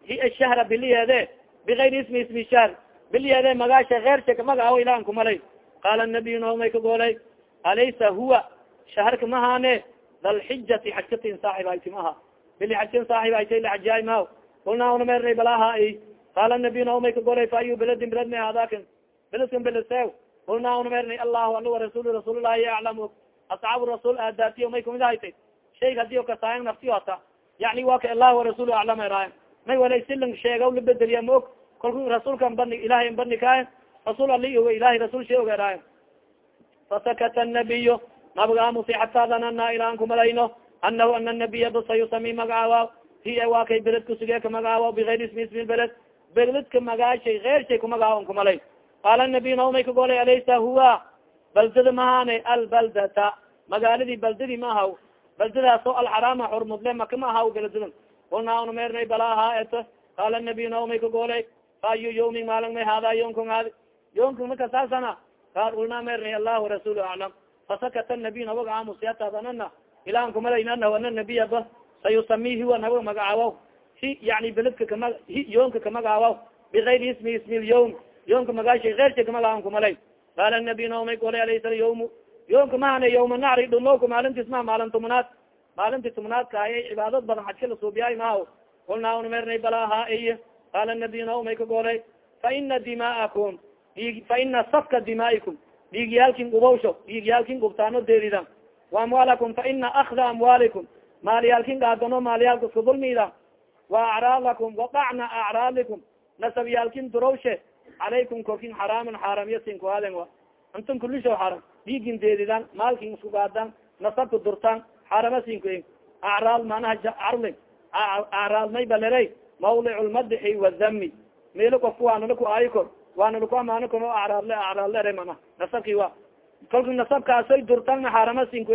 hi shahra biliyeede bigayri ismi ismi shahr biliyeede magaasha keersha kamagacaawo ilaan kumalay qaala nabiy naomay ka goolay alaysa huwa shaharka mahane dalxijati xajkatin saaxib hayti haytay laxajiyaay maha kulnaa una meernay balaha qaala nabiy naomay ka golay fa ayu beledin beled ma hadakan beledkan belesew kulnaa una meernay allahu ala warasulu rasuulilahi aclamu asxaabu rasuul aadaatiyo may kumid haytay. Shayga haddii kasaayan naftiyo hata yani wa ka allah warasulu aclam eraaya may walay silang sheegaw la bedeliya ma og kalku rasuulkan bani ilahay bani kaay rasuul ali oga ilahay rasuul shee oga eraaya fasakata nabiyo nabiga amusi xataa danana ilaan kumalayno anahu ana nabiya basa yusami magacaawa hiya waa kay beled kusugee ka magacaawa bigayri ismi ismi beled beledka magaashay keer shay kumagaawan kumalay qaala nabiy naomay ka golay alaysa huwa baldada mahane albaldata magaaladii baldadii ma ahaw baldadaasoo alxaraama xurmudle maka ma ahaw beledada kulnaa una meernay balaaha et qaala nabiy naomay ka golay fa ayu yawmin maalin may hada yonkon aadi yonkon makasaasana qaal ulnaa meernay allahu rasuul aclam fasakata nabiy nabaga aamusiyatadanana ilaan kumalayn anahu ana nabiya ba sayusami hiwa nabaga magacaawaw hi yani beledka kama hi yoonka kamagaawaw bigayri ismi ismi lyawm yoonka magaasha keersha kamagaawan kumalay qaala nabiy naomay golay alaysa alyawmu yoonka mahane yawma nacri dhunowka maalintis ma maalin tumnaad maalinti tumnaadka ayay cibaadad badan xajka lasuubiyaay maaho kulnaa una meernay balaaha iy qaala nabiy naomay ka golay fa ina dima'akum fa ina safka dimaa'ikum dhiigyaalkin gubawsho dhiigyaalkin gubtaano deeridan amwaalakum fa ina akda amwaalikum maalyaalkin gaadano maalyaalka isku dulmiida wa acraadakum wadacna acraadikum nasabyaalkin durowshe calaykum korkin xaraaman xaaramiya sinkuaden wa antum kulisho xaram dhiigin deedidan maalkin isku gaadan nasabka durtaan xarama sinku acraad manaha carli acraad may balerey mawdic lmadxi wadami meelo kofka waanalaku aayi kor waanalaku amaano kor acraadle acraadle ere mana nasabki wa kolka nasabkaasoy durtana xaarama sinku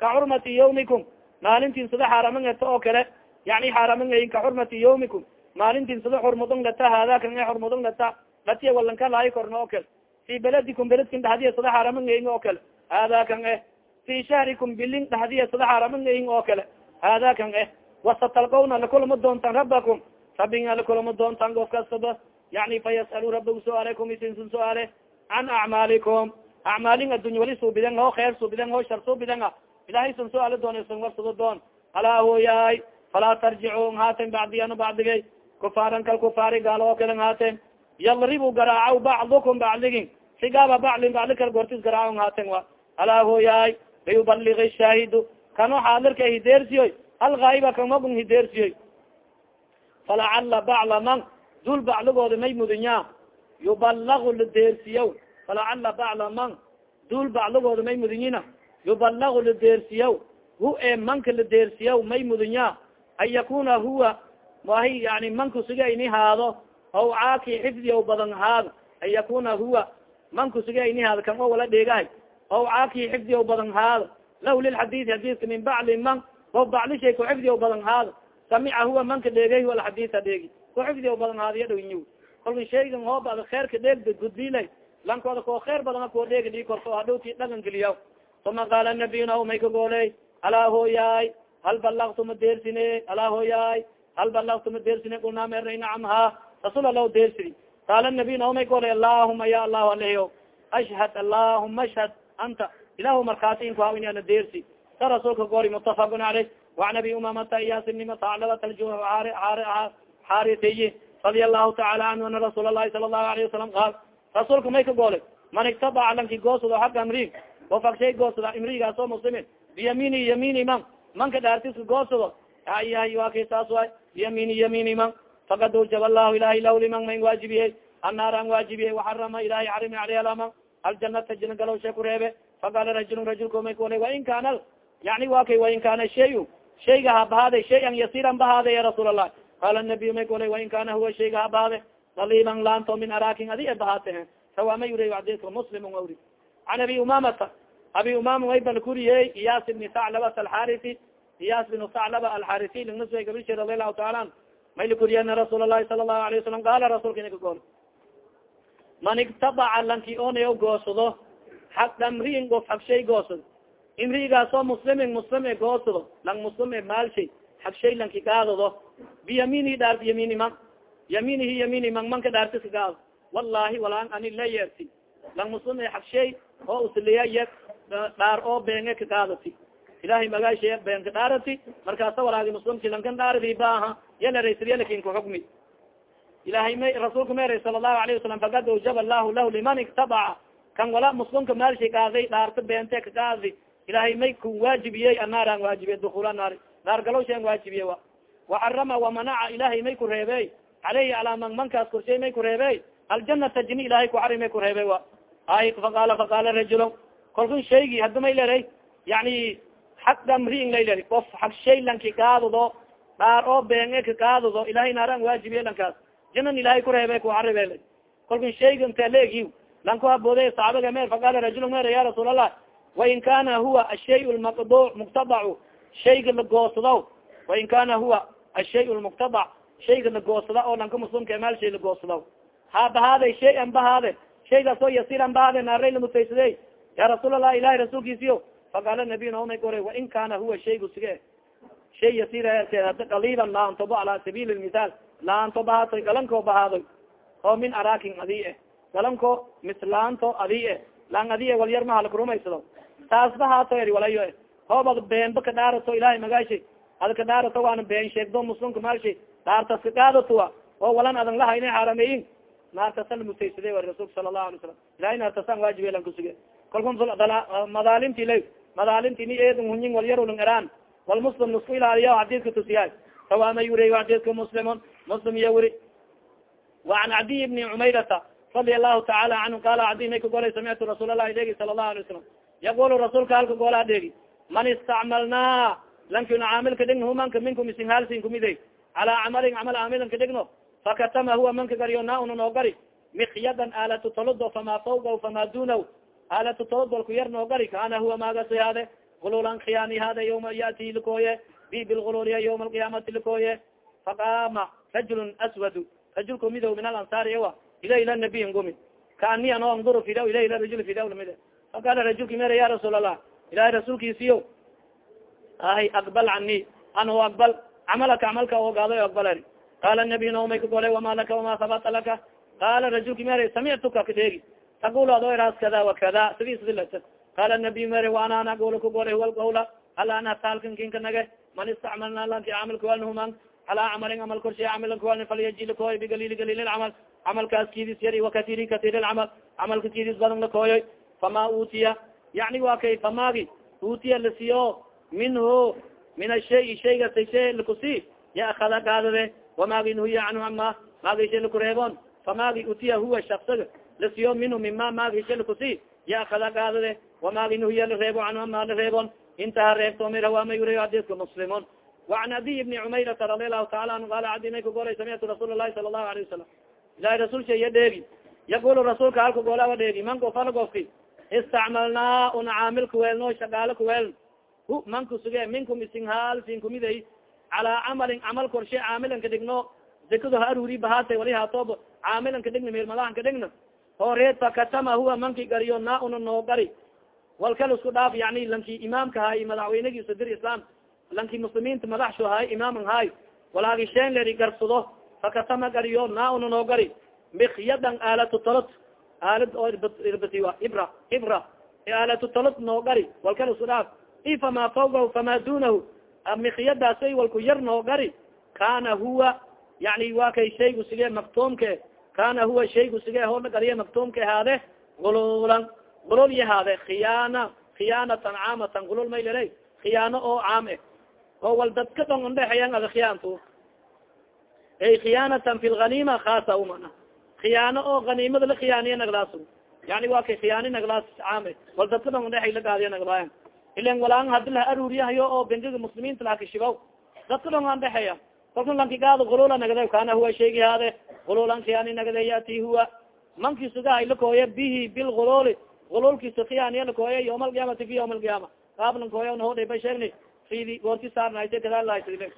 ka xurmati yawmikum maalintin sida xaaraman eto oo kale yani xaaraman ayin ka xurmati yawmikum maalintin sida xurmudon lata haadakan e xurmudon lata latiya walanka laayi korna oo kale. Fi beledikum beledkin dhahdiya sida xaaraman ayin oo kale haadakan eh fi shahrikum bilin dhahdiya sida xaaraman ayin oo kale haadakan eh wasatalqawna lakulama doontaan rabakum rabbiga lakulama doontaan of kastaba yani fa yas'alu rabbigu su'aalekum isinsun su'aale can acmaalikum acmaalin addunya wali suubiden oo kheer suubiden oo shar suubiden a ilahay sun su'aali doon isun warsado doon alaa hooyaay falaa tarjicu haaten bacdiyano bacdigay kufaaran kal kufaari gaalo oo kalen haaten yadribu garaacaw bacdukum bacdigin sigaaba baclin bacdi kal gortis garaacaw haaten wa alaa hooyaay liyubaligi shaahidu kano xaadirka hideersiyoy algaayiba kamagun hideersiyoy falacala bacla man dul bacligooda may mudinya yubalagu ladeersiyaw falacala bacla man dul bacligooda may mudinyina yubalagu ladeersiyaw hu e manka ladeersiyaw may mudinya an yakuna huwa mahi yani manku siga ini haado caaki xifdiyaw badan haado an yakuna huwa man kusuge haada kan oo wala dheegahay o xifdi o badan haada lah lilxadii xadiiska min bacli man o baclishay ku xifdi o badan haada samica huwa manka dheegay wal xadiisa dheegi ku xifdi o badan haada yadhowny kolka shaygan hooba ada kheerka dheeg gudbila lankooda koo kheer badana koo dheegi dhii korto hadhowti dhagan geliya uma qaala nabiyuna may ka gooley alaa hooyaay hal balagtu ma deersine alaa hooyaay hal balagtu ma deersine kulnaa meernay nacam ha rasul alah deersidi qaala nabiy naomay gooley allahuma ya allahu alehyo ashhad allahuma ashhad anta ilahu markhaati inku haw in ana deersi sa rasuulka goori mutafaqun caleyh waan abi umamata iyas ibni mataclabat aljuh xaaritiyi radia allahu taala canhu ana rasuul alahi sala allahu alayhi wasalam qaal rasuulka may ka goolay. Man iktabaca lanki goosado xagga amrig oo fagshay goosada imrigaasoo muslimin. Biyamini yamini man. Manka dhaartiska goosado ayahay waa saas waay. Biyamini yamini man. Fakad ujab allahu ilahay law liman man waajibiyey annaar an waajibiyey waxarama ilahay xarimi aleyalama aljanata jina galowshe ku reebe. Faqala rajulun rajulka may kuolay wain kaana yani wa kay wain kaana shay shayga habahaaday shay an yasiran bahaade ya rasuul allah qala nabiy may kuolay wain kaana huwa shayga habahaade daliban laanto min araakin adi e bahaate sawama yuriy adika muslim wri an abi umamata abi umama way bal kuriyey iyas ibni saclabat alxarisi iyas bin saclaba alxarisi linasway gabishi radi allahu taala an. May lakuriye ana rasuul lahi sala allahu alayه wasalam qala rasulka ina kagool man iktabaca lanki onayo goosado xaq amriin of hagshay goosado imrigaasoo muslimin muslime goosado lang muslime maalshay hagshay lanki gaadado biyaminihi dhaar biyamini man yaminihi yamini man manka dhaartiska gaado wallahi walaan ani la yeerti. Lang muslime hagshay oo usliya ye dhaar oo beenge ka gaadati ilahay magaashay been ka dhaarati markaasa walaagi muslimki lankan dhaaridi baaha yalareysriyalakin kuxukmi ilahay may rasuulka meeray sala allahu alayhi wasalam fakad awjaba allahu lahu liman iktabaca kan wala muslimka maalshay gaaday dhaarta beente ka gaadi ilahay may ku waajibiyey anaaran waajibiye dukula naari. Naar galowshan waajibiye wa. Waxarama wamanaca ilahay may ku reebey caleyhi alaa man mankaas korshay may ku reebey aljanata jini ilahay ku xari may ku reebey wa ay faqaala faqaala rajulo kolkun shaygi hada may leray yani xaq damriin lay leri of xag shay lanki gaadado dhaar oo beenge ka gaadado ilahay naaran waajibiye lankaas jinan ilahay ku reebe kuxaribe kolkun shayga inte leegi lanku habooday saxaabaga mer faqala rajul mer ya rasuul allah wain kana huwa ashay lmaqduc muktadacu shayga lagoosado wain kana huwa ashay lmuktadac shayga lagoosada oo lanka muslimka maal shay lagoosado ha bahaaday shay an bahaade shaygaas oo yasir an bahaade naaray lamutaysade ya rasuul allah ilahi rasuulkiisiyo faqala nabiy naomay gore wain kana huwa shaygu sige. Shay yasir hada qaliban laantobo ala sabil lmithaal laanto bahatoy galanko bahaadoy oo min araakin adi e galanko mislaanto adi e lang adi e walyar mahalak rumaysado. Taas bahaato eri walayo e hoobad beenba ka dhaarato ilahay magaashay ad ka dhaarato waana been sheegdo muslimka maalshay dhaartas ka qaadatoa oo walan adan lahayna xaarameyin. Naartasa lamutaysade wari rasulka sala allahu alay salam ilahay naartasan waajibe lan kusuge kalku madaalimti la madaalimti ni eedn hunyin walyarulin eraan. Wal muslim nusku ilaaliya xadiidka tusiyaay sawaama yuriy xadiidka muslimun muslim iyo weri وan cadiy bni cumayrata radia alahu taala canhu qala cadiy may ka golay samictu rasuul lahi dheegi sala lahu alay salam yaqulu rasuulka halka goola dheegi man istacmalnaa lankina caamilka dhigno humanka minkum isin halsin kumide calaa camalin camal caamilan ka dhigno fakatama huwa manka gariyo na una noo gari. Mikyadan aalatu tolodo fama fawga fama dunaw. Aalatu tolodol ku yar noo gari. Kaana huwa maagasi haade gululan khiyaani haade yawma yati likooye bi bilgululya yawma alqiyaamati likooye faqama rajul aswadu. Rajulka midow min alansaari wa ila ila nabiy ngumi kaani ano anduru fida ila ila rajul fida la mid faqala rajulki mere ya rasuul allah ilahay rasuulkiisiyo ahay aqbal cani ano aqbal camalaka camalka ogaado aqbal eri qala nabiy naomay ka golay wama laka wama habata laka qala rajulki mere samictuka kadheegi taqul ado eraas kada wa kada sidi sidilata qala nabiy mere waana an aqul ka golay huwa lqawla ala ana talkan kinka nage man istacmalna lanki camalka walnhuman ala camalin camal korshay camilan kuwalni falyaji lakooyoy bigalili galil camal camalkaas kidis yari wakatiri katir lcamal camalka kidis badan lakooyoy fama utiya yani wa kay famagi utiya lasiyo minhu min ashay shaygasay shay lakusi ya akada gaadade wamagi nuhiya canhu ama magi shay lakureebon famagi utiya huwa shaksaga lasiyo minhu mima magi shay lakusi ya akada gaadade wamagi nuhiya lareebo canhu ama lareebon intaha reebtomir hawama yuri hadiska muslimun وan adiy بni cmayrata radi alahu taala anhu qala adi may ka golay samictu rasuul lahi sala الlahu alayه wasalam ilahi rasul shaya dheegi yaqul rasuulka halka goola wadheegi man gofal gofki istacmalnaa una caamilka weelno shagaalo kuweel hu man kusuge minkum isin haal sin calaa camalin camal korshe caamilan ka dhigno zekado ha aruri bahaate wali haatoob caamilan ka dhigna meelmadahan ka dhigna horeed fakatama huwa manki gariyo naa una noo gari. Walkal isku dhaaf yani lanki imaamka hay madaxweynegii sadir islam lanki muslimiinta madaxshu hay imaaman hay walaagi sheen leri garsado fakatama gariyo naa una noo gari. Mikyadan aalatu talot aalad oo irbasiwa ibra ibra aalatu talot noo gari. Walkal isku dhaaf i fama fawgahu fama dunahu. Mikyadaasay walku yar noo gari kana huwa yani waa kay shaygu sige maktuumke kana huwa shaygu sige hoola gariya maktuumka ahaade gululan gulol yahaade khiyaana khiyaanatan caamatan gulol maylere khiyaano oo caam e oo wal dadka dhong andhexeyan ada khiyaantu. Ay khiyaanatan fi lganima khaasa umana khiyaano oo ganimada la khiyaaniya naglaas yani waa kay khiyaani naglaas caame wal dadka dhong andhexey la gaadiya naglaayan ilan walaan hadi la aruuriyahayo oo bengiga muslimiinta lahakishibaw dadka dhong andhexeya kalku lanki gaado gulula nagade kana huwa shaygi haade gululan khiyaani nagade yati huwa manki sugahay lakooya bihi bilgululi gululkiisa khiyaaniya lakooya yawma alqiyamati fi yawma alqiyama qaablan kooya nahodhaba sheegni fidi goorti saarnaysa kadaalahaysa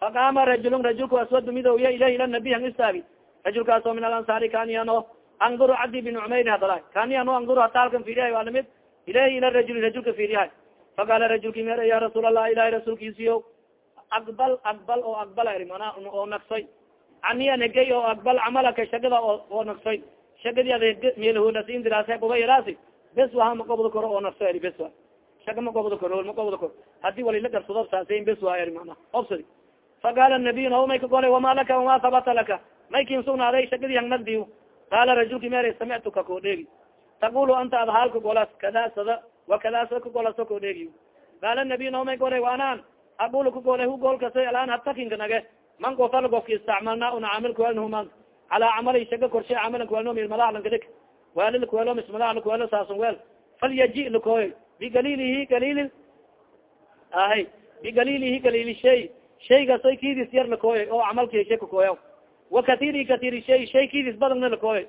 faqaama rajulun rajulka aswadu midowya ilayh ila nabi han istaagi rajulkaas oo min alansaari kaniano anguru cabdi bin cumeyr hadala kaniano anguru hataalkan fiiriyahay waa la mid ilahi ila rajuli rajulka fiiriyahay faqaala rajulki mer ya rasuul allah ilahi rasuulkiisiyo aqbal aqbal oo mana oo nagsay aniya negey oo aqbal camalaka shagada oo nagsay shagadi ad melholasindirase kubayaraasi bes waha maqobdo koro oo nagso eri bes wa shaga maqobdo koro maqobdo koro haddii walila garsado saasayn bes waa eri mana obsadi faqaala nabiy naho may ka golay wama laka wama habata laka may kin sugnaaday shagadi hang nagdiyo qaala rajulki mer samictuka ko dheegi taqulu anta ad haalka golas kada sada wa kada sada ka golaso ko dheegi qaala nabiy naho may golay waanaan aqul ka golay hu goolkasa alaan hatakinka nage man gofal gofki istacmalna una caamilka welnhuman calaa camali shaga korshe camilan kuwelno milmadaha lankadik weeli lakuwelo mismadaha lakuwelo saasun weel falyaji lakooy bigalilihi galili ahay bigalilihi galili shay shaygasoy kidis yar lakooya oo camalki shay kakooya wa katiri shay shay kidis badagna lakooya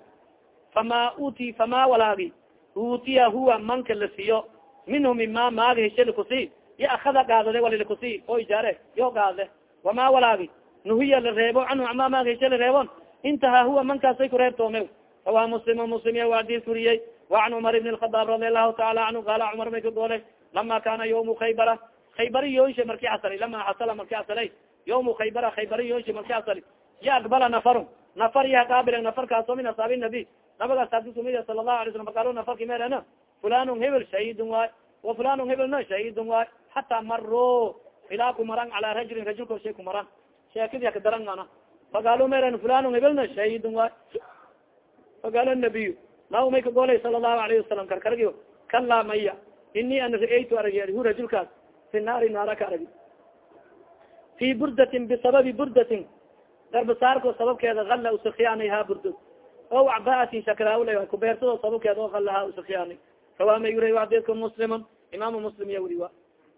fama uti fama walaagi utiya huwa manka la siiyo minhu mima maaga heshe lakusi ya akada gaadade wali lakusi oo ijaare yo gaadade wama walaagi nuhiya la reebo canhu ama maaga heshe la reebon intaha huwa mankaasay kureebtoome rawa muslim muslim waa adis kuriyey وan cmar بn الخaطاab رadi الlahu taala anhu qala cmar may ka goolay lama kana yوم khaybara khaybari yoonsha marki xasali lama xasala marki xasalay yوم khaybara khaybari yoonsha marki xasali ya aqbala nafar nafar iya qaabilen nafarkaaso min asaabi nabagaas hadi sumida sala lahu ala salam bakaaloo nafalki meelena fulanun hebel shahidun waay wa fulanun hebelna shahidun waay hataa maro ilaa kumaran calaa rajulin rajulkao shay kumaran sheekadii akadaran ana fagaalo meelena fulanun hebelna shahidun waay. Fagaalo nabiy laa may kagolay sala lahu alayhi wasalam karkargi kalaa maya ini an raeytu arag rajulkaas fi naari naara ka aragi. Fi burdatin bisababi burdatin garbasaarko sababkeeda ala usa khiyaanayhaa o wacbaatin shakraawla kubeersado sabukeed oo alaha usakiyaani rawaama yura adeedka muslima imaamu muslim ya weri wa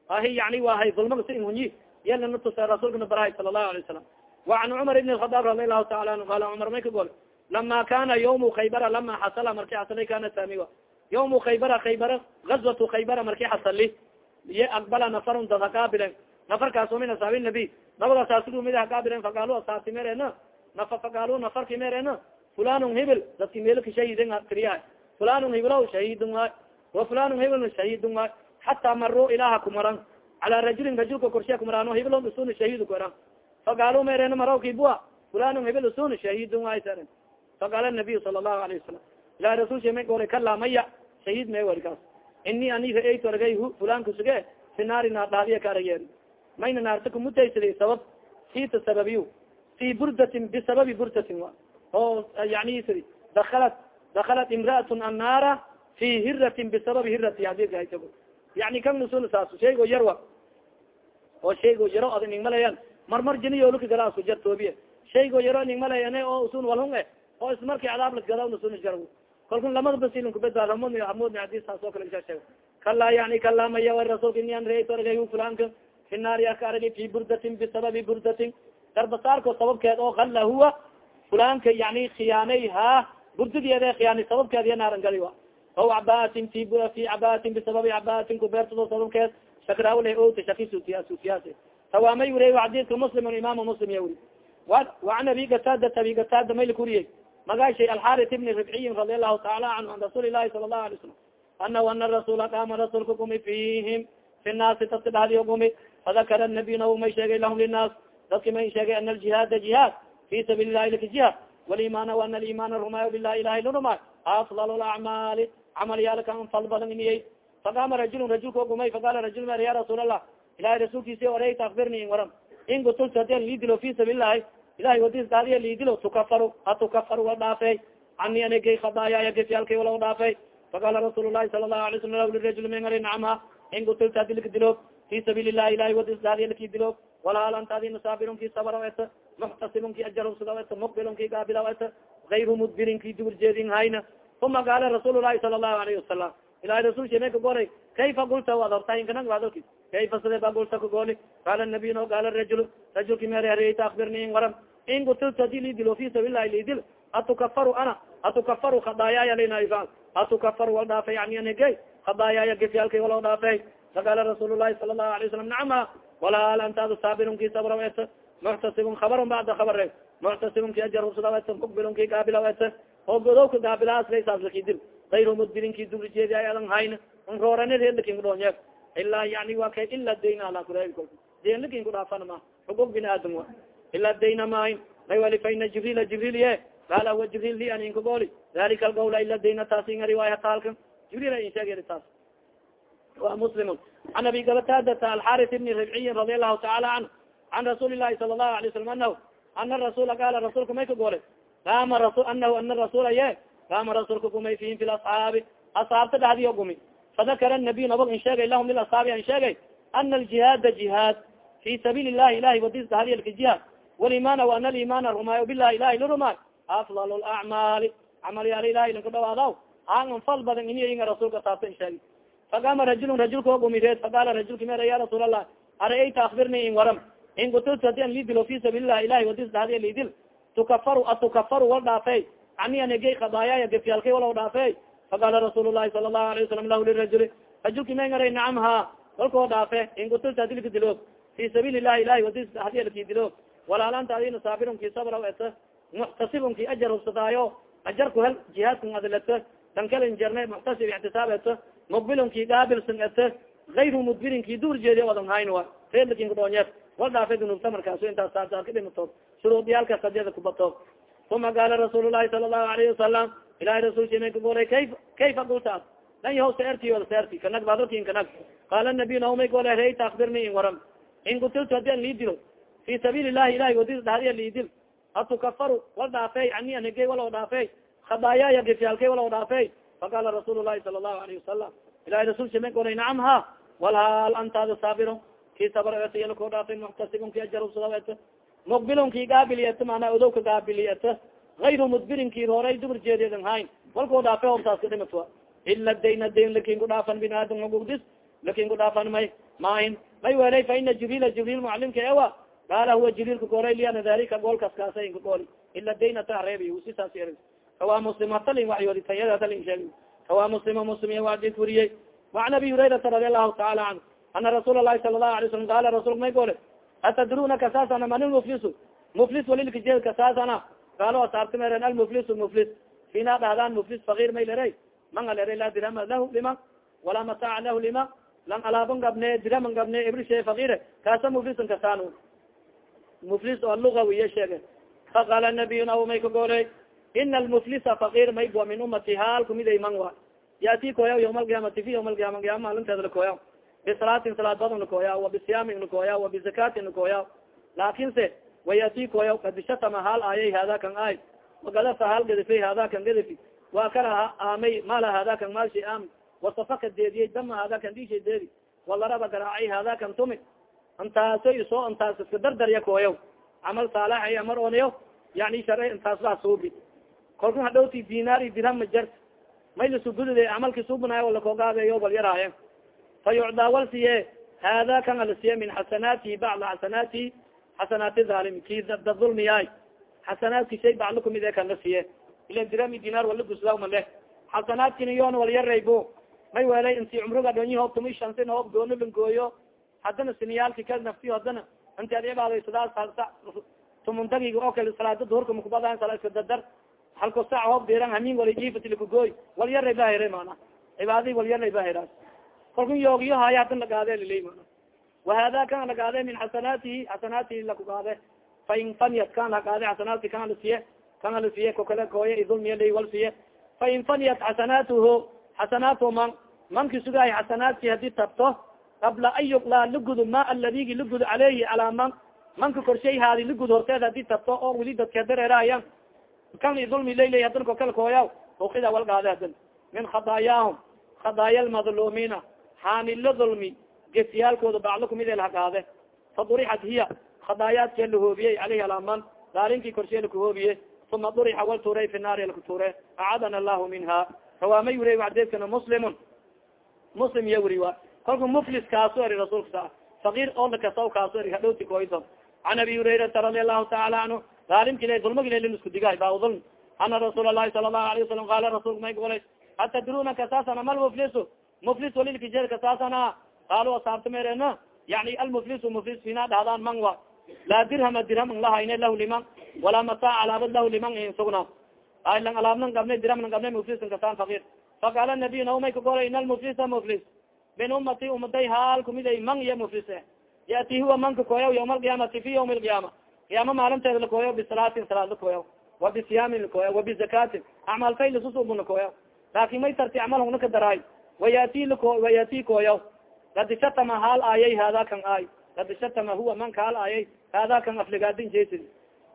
ahi yani wa hay ulmag sa inhunyi yalanatus rasuulkana barahay sala allahu alay wasalam wacan cumar ibn alkhadaab radi allahu taala anhu qaala cumar may ka gol lama kana yawmu kaybara lama xasala marki xasalay kana taamiwa yawmu kaybara kaybara gazwatu kaybara marki xasali ye aqbala nafarun dad hakaabilen nafarkaas oo min asaabi nabi nabadaas aasigu mid hakaabilen fakaalu asaabti meerena nafa fakaalu nafarki meerena fulan hibil dadki melka shahidin tiriya fulan hibla shahidin way wa fulan hibilna shahidin way hataa maru ilaha kumaran calaa rajulin rajulka korshe kumarano hibilon usuna shahid kuaran fagaalo merena marawki bua fulan hibil usuna shahidin way saren. Faqala nabiy sala allahu alayh wasalam ilah rasulsha may gore kalaa maya shahid may warikaas ini ani raeyto argay fulanka suge fi naar dhaadiya ka arageer mayna naarta kumutaysada sabab sita sababiyo fi burdatin bisababi burdatin wa oo yani siri dakalat imraat annaara fi hiratin bisababi hirati hadika yani kan nusul saas shaygo yarwa oo shaygo yaro ad ning malayan marmar jiniyolka gala isku jar toobiye shaygo yaro ning malayane oo usun walhung e oo ismarki cadaab lasgadasunjar kalku lamada basilin kubedbaad hamud hamud hadis saas oo kale isa sheeg kala yani kala maya wa rasulka ini an reeyto aragay fulanka fi naari aka aragay fi burdatin bisababi burdatin. Darbasaarko sababkeed oo kala huwa fulanka yani khiyaanay ha burdigeede khiyaani sababkeediya naaran gali wa o cabaatin fi fi cabaatin bisababi cabaatin kubeertado sababkeed shakraawle ota shaki susiyaas tawaamay wuriy xadiidka muslim imaamu muslim ya wuri. Waan abi gataada abi gataada mayl kuriyey. Magaashay alxarit ibni ribciyin radi allahu taala canhu an rasuuli lahi sala lahu alay salam anahu ana rasuula qaama rasuulka gumi fihim fi naasi dadka dhahdiyo gumi fadakara nabiy may sheegay lahum linaas dadki may sheegay ana aljihaada jihaad fi sabiili lahi laka jihaad walimaana ana alimaana rumaayo bilahi ilahi larumaayo afdal lacmaali camal yaalka an fal badan iniyey faqaama rajulun rajulka gumay. Faqala rajul mer ya rasuul allah ilahay rasuulkiisi oreyta akbirni in waran in gutulta haddii liidilo fi sabiili lahi ilahay wadis daadiya liidilo tukafaru atukafaru wa dhaafey ani anigay khadaayaya gefyaalkay wala dhaafey faqala rasuul lahi sala lahu alay slam lirajul mengari nacamha in gutulta hadi lakadilo fi sabiili lahi ilahay wadis daadiya lakidilo walaal antadi musaabirunki sabra et muxtasibunki ajarusada et muqbilunki gaabila et ayru mudbirinki duurjeedin hayna uma qaala rasuul lahi sala lahu alayhi wasalam ilahay rasulka may kagoray kayfa gulta ad horta inkanag adalki kayfa sade ba gulta kagoli qaala nabiy no qaala rajul rajulki merta akbirni in waran in gutiltu haddii lidilo fi sabiil lahi lidil atukafaru ana atukafaru khadaayaaya linaifal atukafaru wal dhaafay yani anige khadaayaaya gefyaalkay walo dhaafay faqaala rasuul lahi sala lahu alay salam nacama walaal antaadu saabirunki sabra et muxtasibun kabarun bacda kabare muxtasibunki ajarhusada et mukbilunki gaabila et oo godowka gaabilaas laysaslakidil ayru mudbirinki dubrijeedi ay adan hayn nrooranedlakinkudhoonye ilaa yani wa kay ila dayn ala kureebi kol den laakiin kudhaafana ma xugug bini aadam wa ila dayna mahayn may wali fa ina jibrila jibril ye qaala huwa jibril li an inkagoli dalika algawla ila dayna taasi inga riwaaya taalka jibril in sheegeri taas wa muslimun. An abi gabatadata alxaris ibni ribciyin radi allahu taala canhu can rasuuli lahi sala allahu alay slam anahu ana rasula qaala rasuulka may ka gole. Ama anahu ana rasula ye. Kama rasulka gumay fihim fi lasxaabi asxaabta dhahdiyo gumi. Fadakara nabiy nabag in sheegay lahum lilasxaabi an sheegay ana aljihaada jihaad fi sabiili lahi ilahi wadis dhahdyalka jihaad waliman wa ana alimana rumaayo bilahi ilahi larumaay afdal lacmaali camal yaalla ilahi linka dhawaadaw aan fal badan iniynga rasulka taasa in sheegi faqama rajulun rajulka o gumireed faqala rajulka mer ya rasuul allah araeyta akbirni in waram in kutiltu hadi an lidilo fi sabiili lah ilahi wadis dhahdiya lidil tukafaru atukafaru wal dhaafey ani anigay khadaayaya gefyaalkay walaw dhaafe faqala rasuul lahi sala lahu alayه wasalam lahu lirajuli rajulki may ngaray nacam ha walkoo dhaafe in kutilta adilka dilo fi sabiili lahi ilahi wadis hadiyalki dilo walaalanta adina saabirunki sabra et muxtasibunki ajar hubsadaayo ajar ku hel jihaadkan adilete dankalin jerne muxtasib ictisaab et muqbilunki gaabilsan et ayru mudbirinki duur jeedi wadan hayn wa reedlakin kudhoonyeed wal dhaafe dunubta markaaso intaas saarsaar ka dhimatood shuruudiyaalkas hadiyada kubato uma qaala rasuul lahi sala lahu alayhi wasalam may kagolay kayf kayfa gultaas lan yahaw seerti wala seerti kanag badalkin kanag qaala nabiy naumay gole reyta akbirni in waram in kutiltu haddii an liidilo fi sabiili lahi ilahi wadis dhahdiya liidil atukafaru wal dhaafey ani anigay walaw dhaafey khadaayaya gefyaalkay walaw dhaafey faqala rasuul lahi sala lahu alayhi wasalam ilahi rasulki may golay nacam ha walhaal antaada saabiro ki sabrko dhaafay muxtasibun ki ajarusadaet muqbilunki gaabiliyet mana odowka gaabiliyet ayru mudbirinki horay dubur jeedeedan hayn walkoo dhaafe hortaas kadhimatwa ila dayna dayn laakiin kudhaafan bin aadam hugugdis laakiin kudhaafan may maahin may welay fa ina jibrila jibril mucalimka ewa qaala huwa jibril kagoray liana dalika goolkas kaasa in kagooli ila dayna ta reebi sisaas er kawa muslim hatalin waxyoodi tayada hatalin sheeg kawa muslima muslim waadis wariyey waan abi hurayrata radi allahu taala canhu ana rasuul lahi sala lahu alay slam qaala rasulka may goole atadruna kasaasana man muflisu? Muflis walilkajed kasaasana kaalo asaarti meren almuflis muflis. Fina dhahdaan muflis fakir may leray man alere laa dirama lahu lima walaa mataaca lahu lima. Lang alaabon gabne diraman gabne ibrishe fakire kaasa muflisan kasaan muflis oo lugawiye sheege faqala nabiy naw may ka gooley ina almuflisa fakir may bua min umati haal kumiday man wa yati koya yawma alqiyamati fi yawma alqiyama qiyama maalinteeda lakoya bisalaatin salaad badn lakoya wa bisiyaamin lakoya wa bizakatin lakoya laakin se wayati koya kadishatama haal aayay hada kan ay magadafa haal gadife hada kan gadifi wa kala aamay mala hada kan maalshay aami wasafaka deediyey dama hada kan dishay deedi walaraba garaacay hada kan tumi intaaso isoo intaas iska dardarya koya camal saalaxay amar onayo yani shar intaas baa suubi kolku hadhowti dinaari dirham majart may lasugudide camalki suubanayo lakogaabeyo bal yaraaye fa yucdaa wal siye hada kan alasiye min xasanaatihi bacda xasanaatihi xasanaati halim ki da dulmiyaay xasanaadki shay baclo kumid e kan la siye ila dirami dinaar wala gusdaa male xasanaadkina yoon walyaraybo may welay inti cumriga dhonyi hoob tumi shansin hoob goono langooyo haddana siniyaalki ka naftiyo haddana inti ad cibaadaysadaas halsa tumuntagiga oo kale salaada duhurka makubadaan sala iska dadar halko sac hoob diran hamin wala jifatilakugooy walyaray ba here mana cibaadadii walyaray ba heraas kalku yoogiyo haya hadan lagaade lilay mana wahada kan lagaade min xasanaatihi xasanaatihi lakugaade fain faniyat kan lagaade xasanaadki kan lasiye kan lasiye ko kale kooye idulmiya lay wal siye fain faniyat xasanaatuhu xasanaatu man. Manki sugaay xasanaadki haddii tabto qabla an yuqlaa lagudo ma aladigi lagudo caleyhi calaa man. Manka korshay haadi lagud horteed haddii tabto oo weli dadka dareerayan kan idulmi laylay hadan ko kale kooya ukida wal gaade hadan min khadaayaahum khadaaya lmadluumina xaanilo dulmi gesiyaalkooda baclo kumid el hagaade fadurixat hiya khadaayaadkee lahoobiyey aleyhi alaman daalinkii korshee lakuhoobiye uma durixa wal tuuray fi naari lakutuure acadana allahu minha rawaamay wuriy wadeedkana muslimun muslim iya wuri wa kolku muflis kaasu eri rasuulka sa fakir oo lakasaw kaasu eri hadhowti koyso can abi hurayrata radi allahu taala canhu daalimkila dulmagilelin isku digay ba dulm ana rasuul alahi sala allahu alayه wasalam qaala rasulka may golay atadruna kasaasana mal muflisu. Muflis walilkijed kasaasana qaalu asaabta merena. Yani almuflisu muflis fina dhahdaan man wa laa dirhama dirham ang lahayne lahu liman. Walaa mataa alaabad lahu liman in sugna ay lang alaabnan gabne dirhamnan gabne muflisan kasaan fakir faqaala nabiy naumay kagolay in almuflisa muflis. Min umati umaday haal kumiday man iya muflise. Yati huwa manka koyaw yawma alqiyaamati fi yawmi alqiyaama qiyaama maalinteeda lakoyaw bisalaatin salaad lakoyaw wa bisiyaamin lakoyaw wa bizakatin acmaal fay lasusubun lakoyaw laakin may tarti acmal hungna ka daraay. Wayati wayati koyaw kad shatama haal aayay hada kan aay. Kad shatama huwa manka haal aayay hada kan afligaadin jesid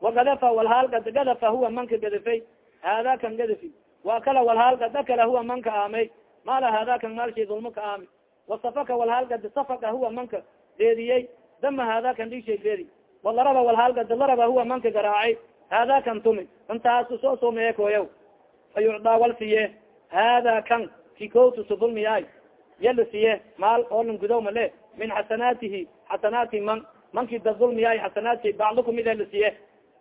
wagadafa walhaal kad gadafa huwa manka gadafay hada kan gadafi. Wa kala walhaal kad akala huwa manka aamay. Mala hada kan maalshay dulma ka aami. Wasafaka walhaal kad safaka huwa manka deediyey dama hada kan dhigshay deedi walaraba walhaal kad laraba huwa manka garaacay. Hada kan tumi intaasu soo soomeye koyaw fa yucdaa wal siye. Hada kan ki kowtusu dulmiyaay yala siye maal oo lan gudaw male min xasanaatihi xasanaati man. Manki da dulmiyaay xasanaati bacdo kumid la siye.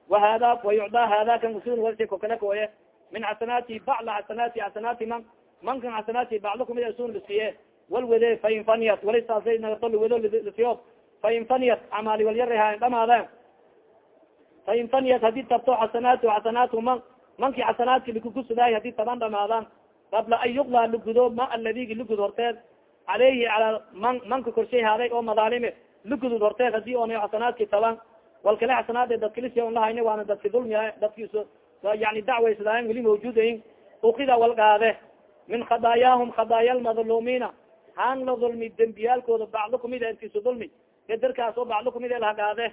Wahada wayucdaa hada kan usun warsi ko kale koye min xasanaati bacla xasanaati xasanaati man. Mankan xasanaati bacdo kumid usun la siye. Wal wede fain faniyat wali saasay nagato lawado lasiyo fain faniyat amaali walyaraha dhamaada fain faniyat haddii tabto xasanaatu xasanaatu man manki xasanaadki likukusudaay haddii taban dhamaadaan qabla an yuqla lagudo ma aladigi lugud horteed caleyhi ala man manka korshay haaday oo madaalime lugudud horteed haddii oona xasanaadki taban wal kale xasanaade dadkalisi on lahayne waana dadki dulmiya dadkis yani dacwaysadaayan weli mawjuudayin ukida wal qaade min khadaayaahum khadaaya lmadluumina han la dulmi dembiyaalkooda bacdo kumid intisu dulmi gadarkaas oo bacdo kumid lahagaade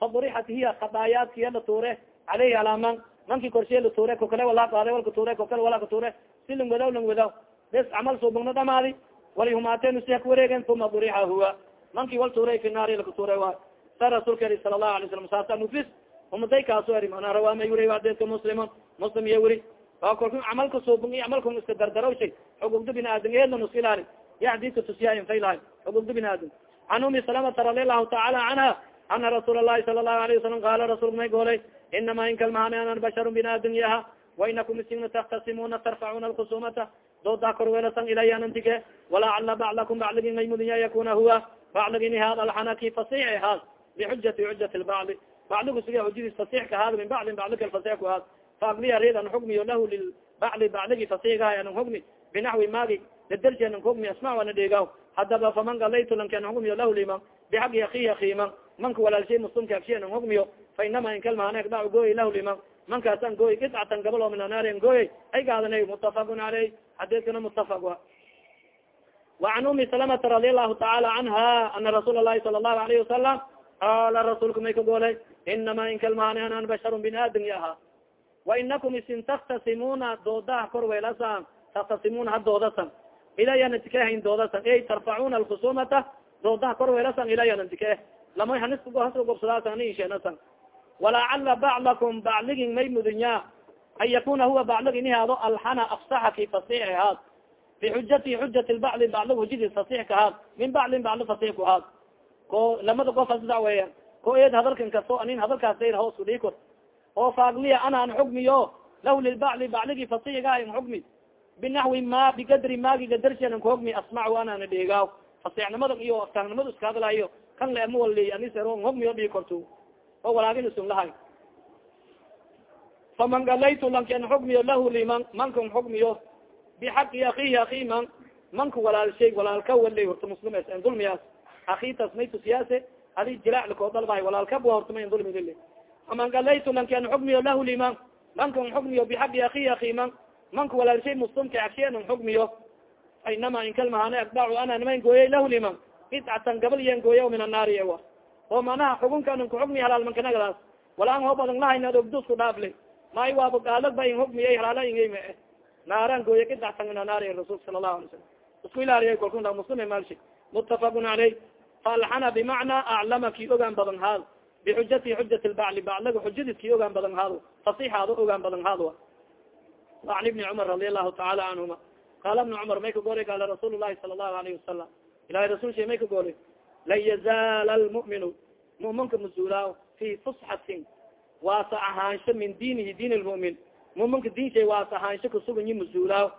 fadurixat hiya khadaayaadkiya la tuure caleyhi alaa man manki korshe la tuure kokale wala qaade walka tuure kokale wala ka tuure si lang wadaw lang wadaw bes camal subugna dhamaadi wali humaateen si hak wareegen uma durixa huwa manki wal tuuray fi naari laka tuure wa sa rasuulka eri sala lahu alay salam saasa muflis umaday kaaso eri mana rawaamay wuri adeedka musliman muslim iyo wuri. A kolku camalka subung iyo camalka iska dardaraw shay xugugda bini aadam eedlan iska ilaali ya xadiidka tusiyaa infay lahay xugugda bini aadam can umi salamata radi allahu tacaala canha ana rasuul alahi sala lahu alayه wasalam qaala rasulka may goolay inama inkalmahani anan basharun bini aadam yaha wainakum isina taktasimuna tarfacuna alkhusumata doodaa korwelasan ilaya anantige walacala baclakum bacligi may mudinya yakuna huwa bacligini haad alxanaki fasix haad bixujati xujati lbacli bacligu sige xujadiis fasix ka haad min baclin baclika fasix ku haad faakliya rid an xukmiyo lahu lilbacli bacligi fasixgahay anan xukmi binaxwi maagi dadarsi anan xukmi asmac ana dheegaw hadaba faman galaytu lanki anan xukmiyo lahu liman bixaqi akihi akiiman manka walaalshay muslimka agshi anan xukmiyo fa inama inkalmaane agdac gooyi lahu liman mankaasan gooy qidcatan gabal oo min anaari an gooyay ay gaadanay mutafaqun caleyh xadiidkana mutafaq wa وعn umi salamata radi allahu taala canha ana rasuul الlahi sala الlahu alayه wasalam qaala rasuulka may ka goolay inama inkalmaane anan basharun bin aadam ya ahaa wainakum isin taktasimuna doodaha korweelasan taktasimuna ha doodasan ilayana tikehayn doodasan ey tarfacuna alkhusumata doodaha korweelasan ilayana tike lamay hanishaska gobsadaasan ani isheenasan walacala baclakum bacligin may mudunya an yakuna huwa baclig ini haado alxana afsaxaki fasix haad bixujati xujati lbacli baclig hujadis fasix ka haad min baclin bacli fasix ku haad ko lamada qof asda weya ko eed hadalkan kasto anin hadalkaas dayr hoos kudhikor oo faagliya ana an xugmiyo lahu lilbacli bacligi fasiga in xukmi binaxwi ma bigadri maagi gadarsian kahogmi asmac anana dheegaaw fasixnimada iyo aftahnimada iska hadlayo kan le ama wali anisero hogmi o dhigi korto oo walaagin isun lahay faman galaytu lanken xukmiyo lahu liman mankan xukmiyo bixaqi akihi aki man manka walaalshay walaalka wala horta muslimes en dulmiyaas akitas may tusiyaase adi jilaclikoo dalbahay walaalkaba hortama en dulmidile faman galaytu lanken xukmiyo lahu liman mankan xukmiyo bixaqi akihi aki man manka walaalshay muslimka agshenan xukmiyo fa inama inkalmahane akdacu ana niman gooyay lahu liman. Bidcatan gabal yan gooya min annaari ewa oo manaha xukunkanan kuxukmi halaal mankanagadaas walaan hoo badan lahayna ogdusku dhaafle may waaba gaalag ba in hukmiyay halaala ingay ma naaran gooya kidactan min annaari rasulka sala allahu alay salam isku ilaaliya kolkunda muslim malshi mutafaqun caleyh faalxana bimacna aclama ki ogaan badan haad bixujati xujat lbacli baclaga xujadis ki ogaan badan haado fasixaado ogaan badan haado an ibni cumar radi allahu taala canhuma qaala ibna cumar may ka goolay qaala rasuul lahi sala allahu alayhi wasalam ilahay rasul shay may ka goolay lan yazaala almu'minu mu'minka masuulaa fi fusxatin waasa ahaansho min diinihi diin lmu'min mu'minka diin shay waasa ahaansho kasuganyi masuulaa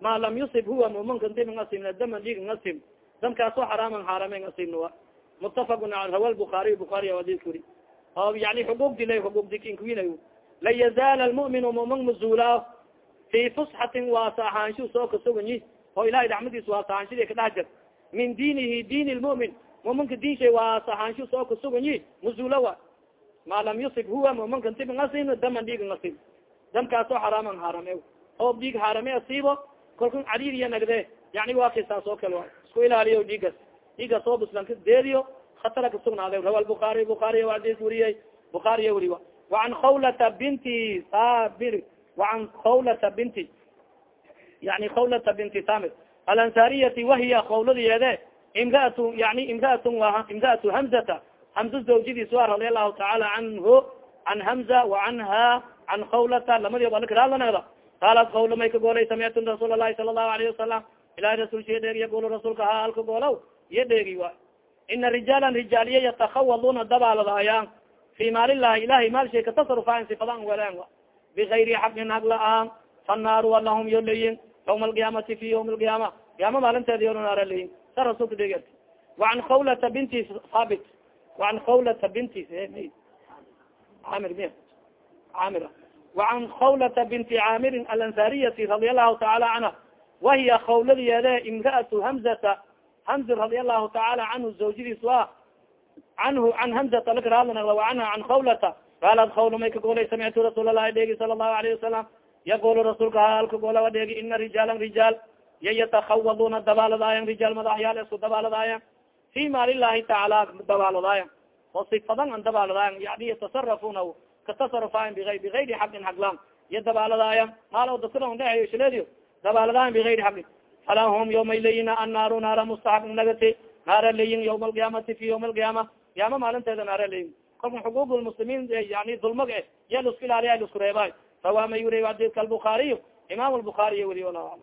ma lam yusib huwa mu'minka dib ngasimna daman dhiig ngasim damkaasoo xaraaman xaarame ngasimna mutafaqun rawa lbukaariy bukaariy adis wuri oo yani xuquuq dilay xuquuq dikinkuwinay lan yazaala almu'minu mu'min masuulaa fi fusxatin waasa ahaansho soo kasoganyi oo ilahay raxmadiis waasa ahaanshadi kadhex jir min diinihi diin lmu'min muminka diin shay waasa ahaansho soo kasuganyi masuula wa ma lam yusib huwa muminka dib ngasim daman dhiig ngasim. Damkaasoo xaraaman xaarame oo dhiig xaarame asiibo kalku cariiriya nagde yani waa kisaas oo kale isku ilaaliyo dhiigas dhiigas oo buslanka deediyo khatara kasugnaade rawa bukaari bukaariy adis weriyey bukaariya weri waan khawlata binti sabir waan khawlata binti yani khawlata binti samir alansariyati wahiya khawladiyeede imraatu yani imraatu imraatu hamzata hamza zawjadiis wa radi allahu tacaala canhu can hamza wacanha can khawlata lamadi balakiraalanada qaalat khawla may ka goolay samictu rasuul alahi sala allahu alayhi wasalam ilahi rasul sha dheegi yaqulu rasuulka ha alka goolow iyo dheegi wa ina rijaalan rijaaliya yatakhawaduna dabaaladaayaan fi maalillahi ilahay maal shay katasarufaayan sifadan weleen bigayri xaqin hag la'aan fanaaru walahum yo leyin yawma alqiyaamati fi yawmi alqiyaama qiyaama maalinteeda yonaara leyin sa rasulka dheeg waan khawlata binti haabit waan khawlata binti amir miya camira waan khawlata binti caamirin alansariyati radia allahu taala canha wahiya khawladiyeede imraatu hamzata hamzi radia allahu taala canhu zawjadiis wa canhu can hamzata lakaraalana anha can khawlata qaalat khawla may ka goolay samictu rasuul allahi dheegi sala allahu alayhi wasalam yaqulu rasuulka halka goola dheegi ina rijaalan rijaal ya yatakhawaduna dabaaladaayan rijaal madaxyaal isku dabaaladaayan fi maalillahi tacaala dabaaladaayan oo sifadan an dabaaladaayan yani yatasarafuna katasarufaayan biay bigayri xaqin xaqlan iyo dabaaladaayan maal dasira dheeyo shileediyo dabaaladaayan bigayri xaqin falaa hum yawmay leyina annaaru naara mustaxaq nagati naara leyin yawma alqiyaamati fi yawma alqiyaama qiyaama maalinteeda naara leyin kalka xuquuq lmuslimiin yani dulmag eh ya lasku ilaaliya lasku reebay. Rawa ma yuri adidka albukaariy imam lbukaariy weli alam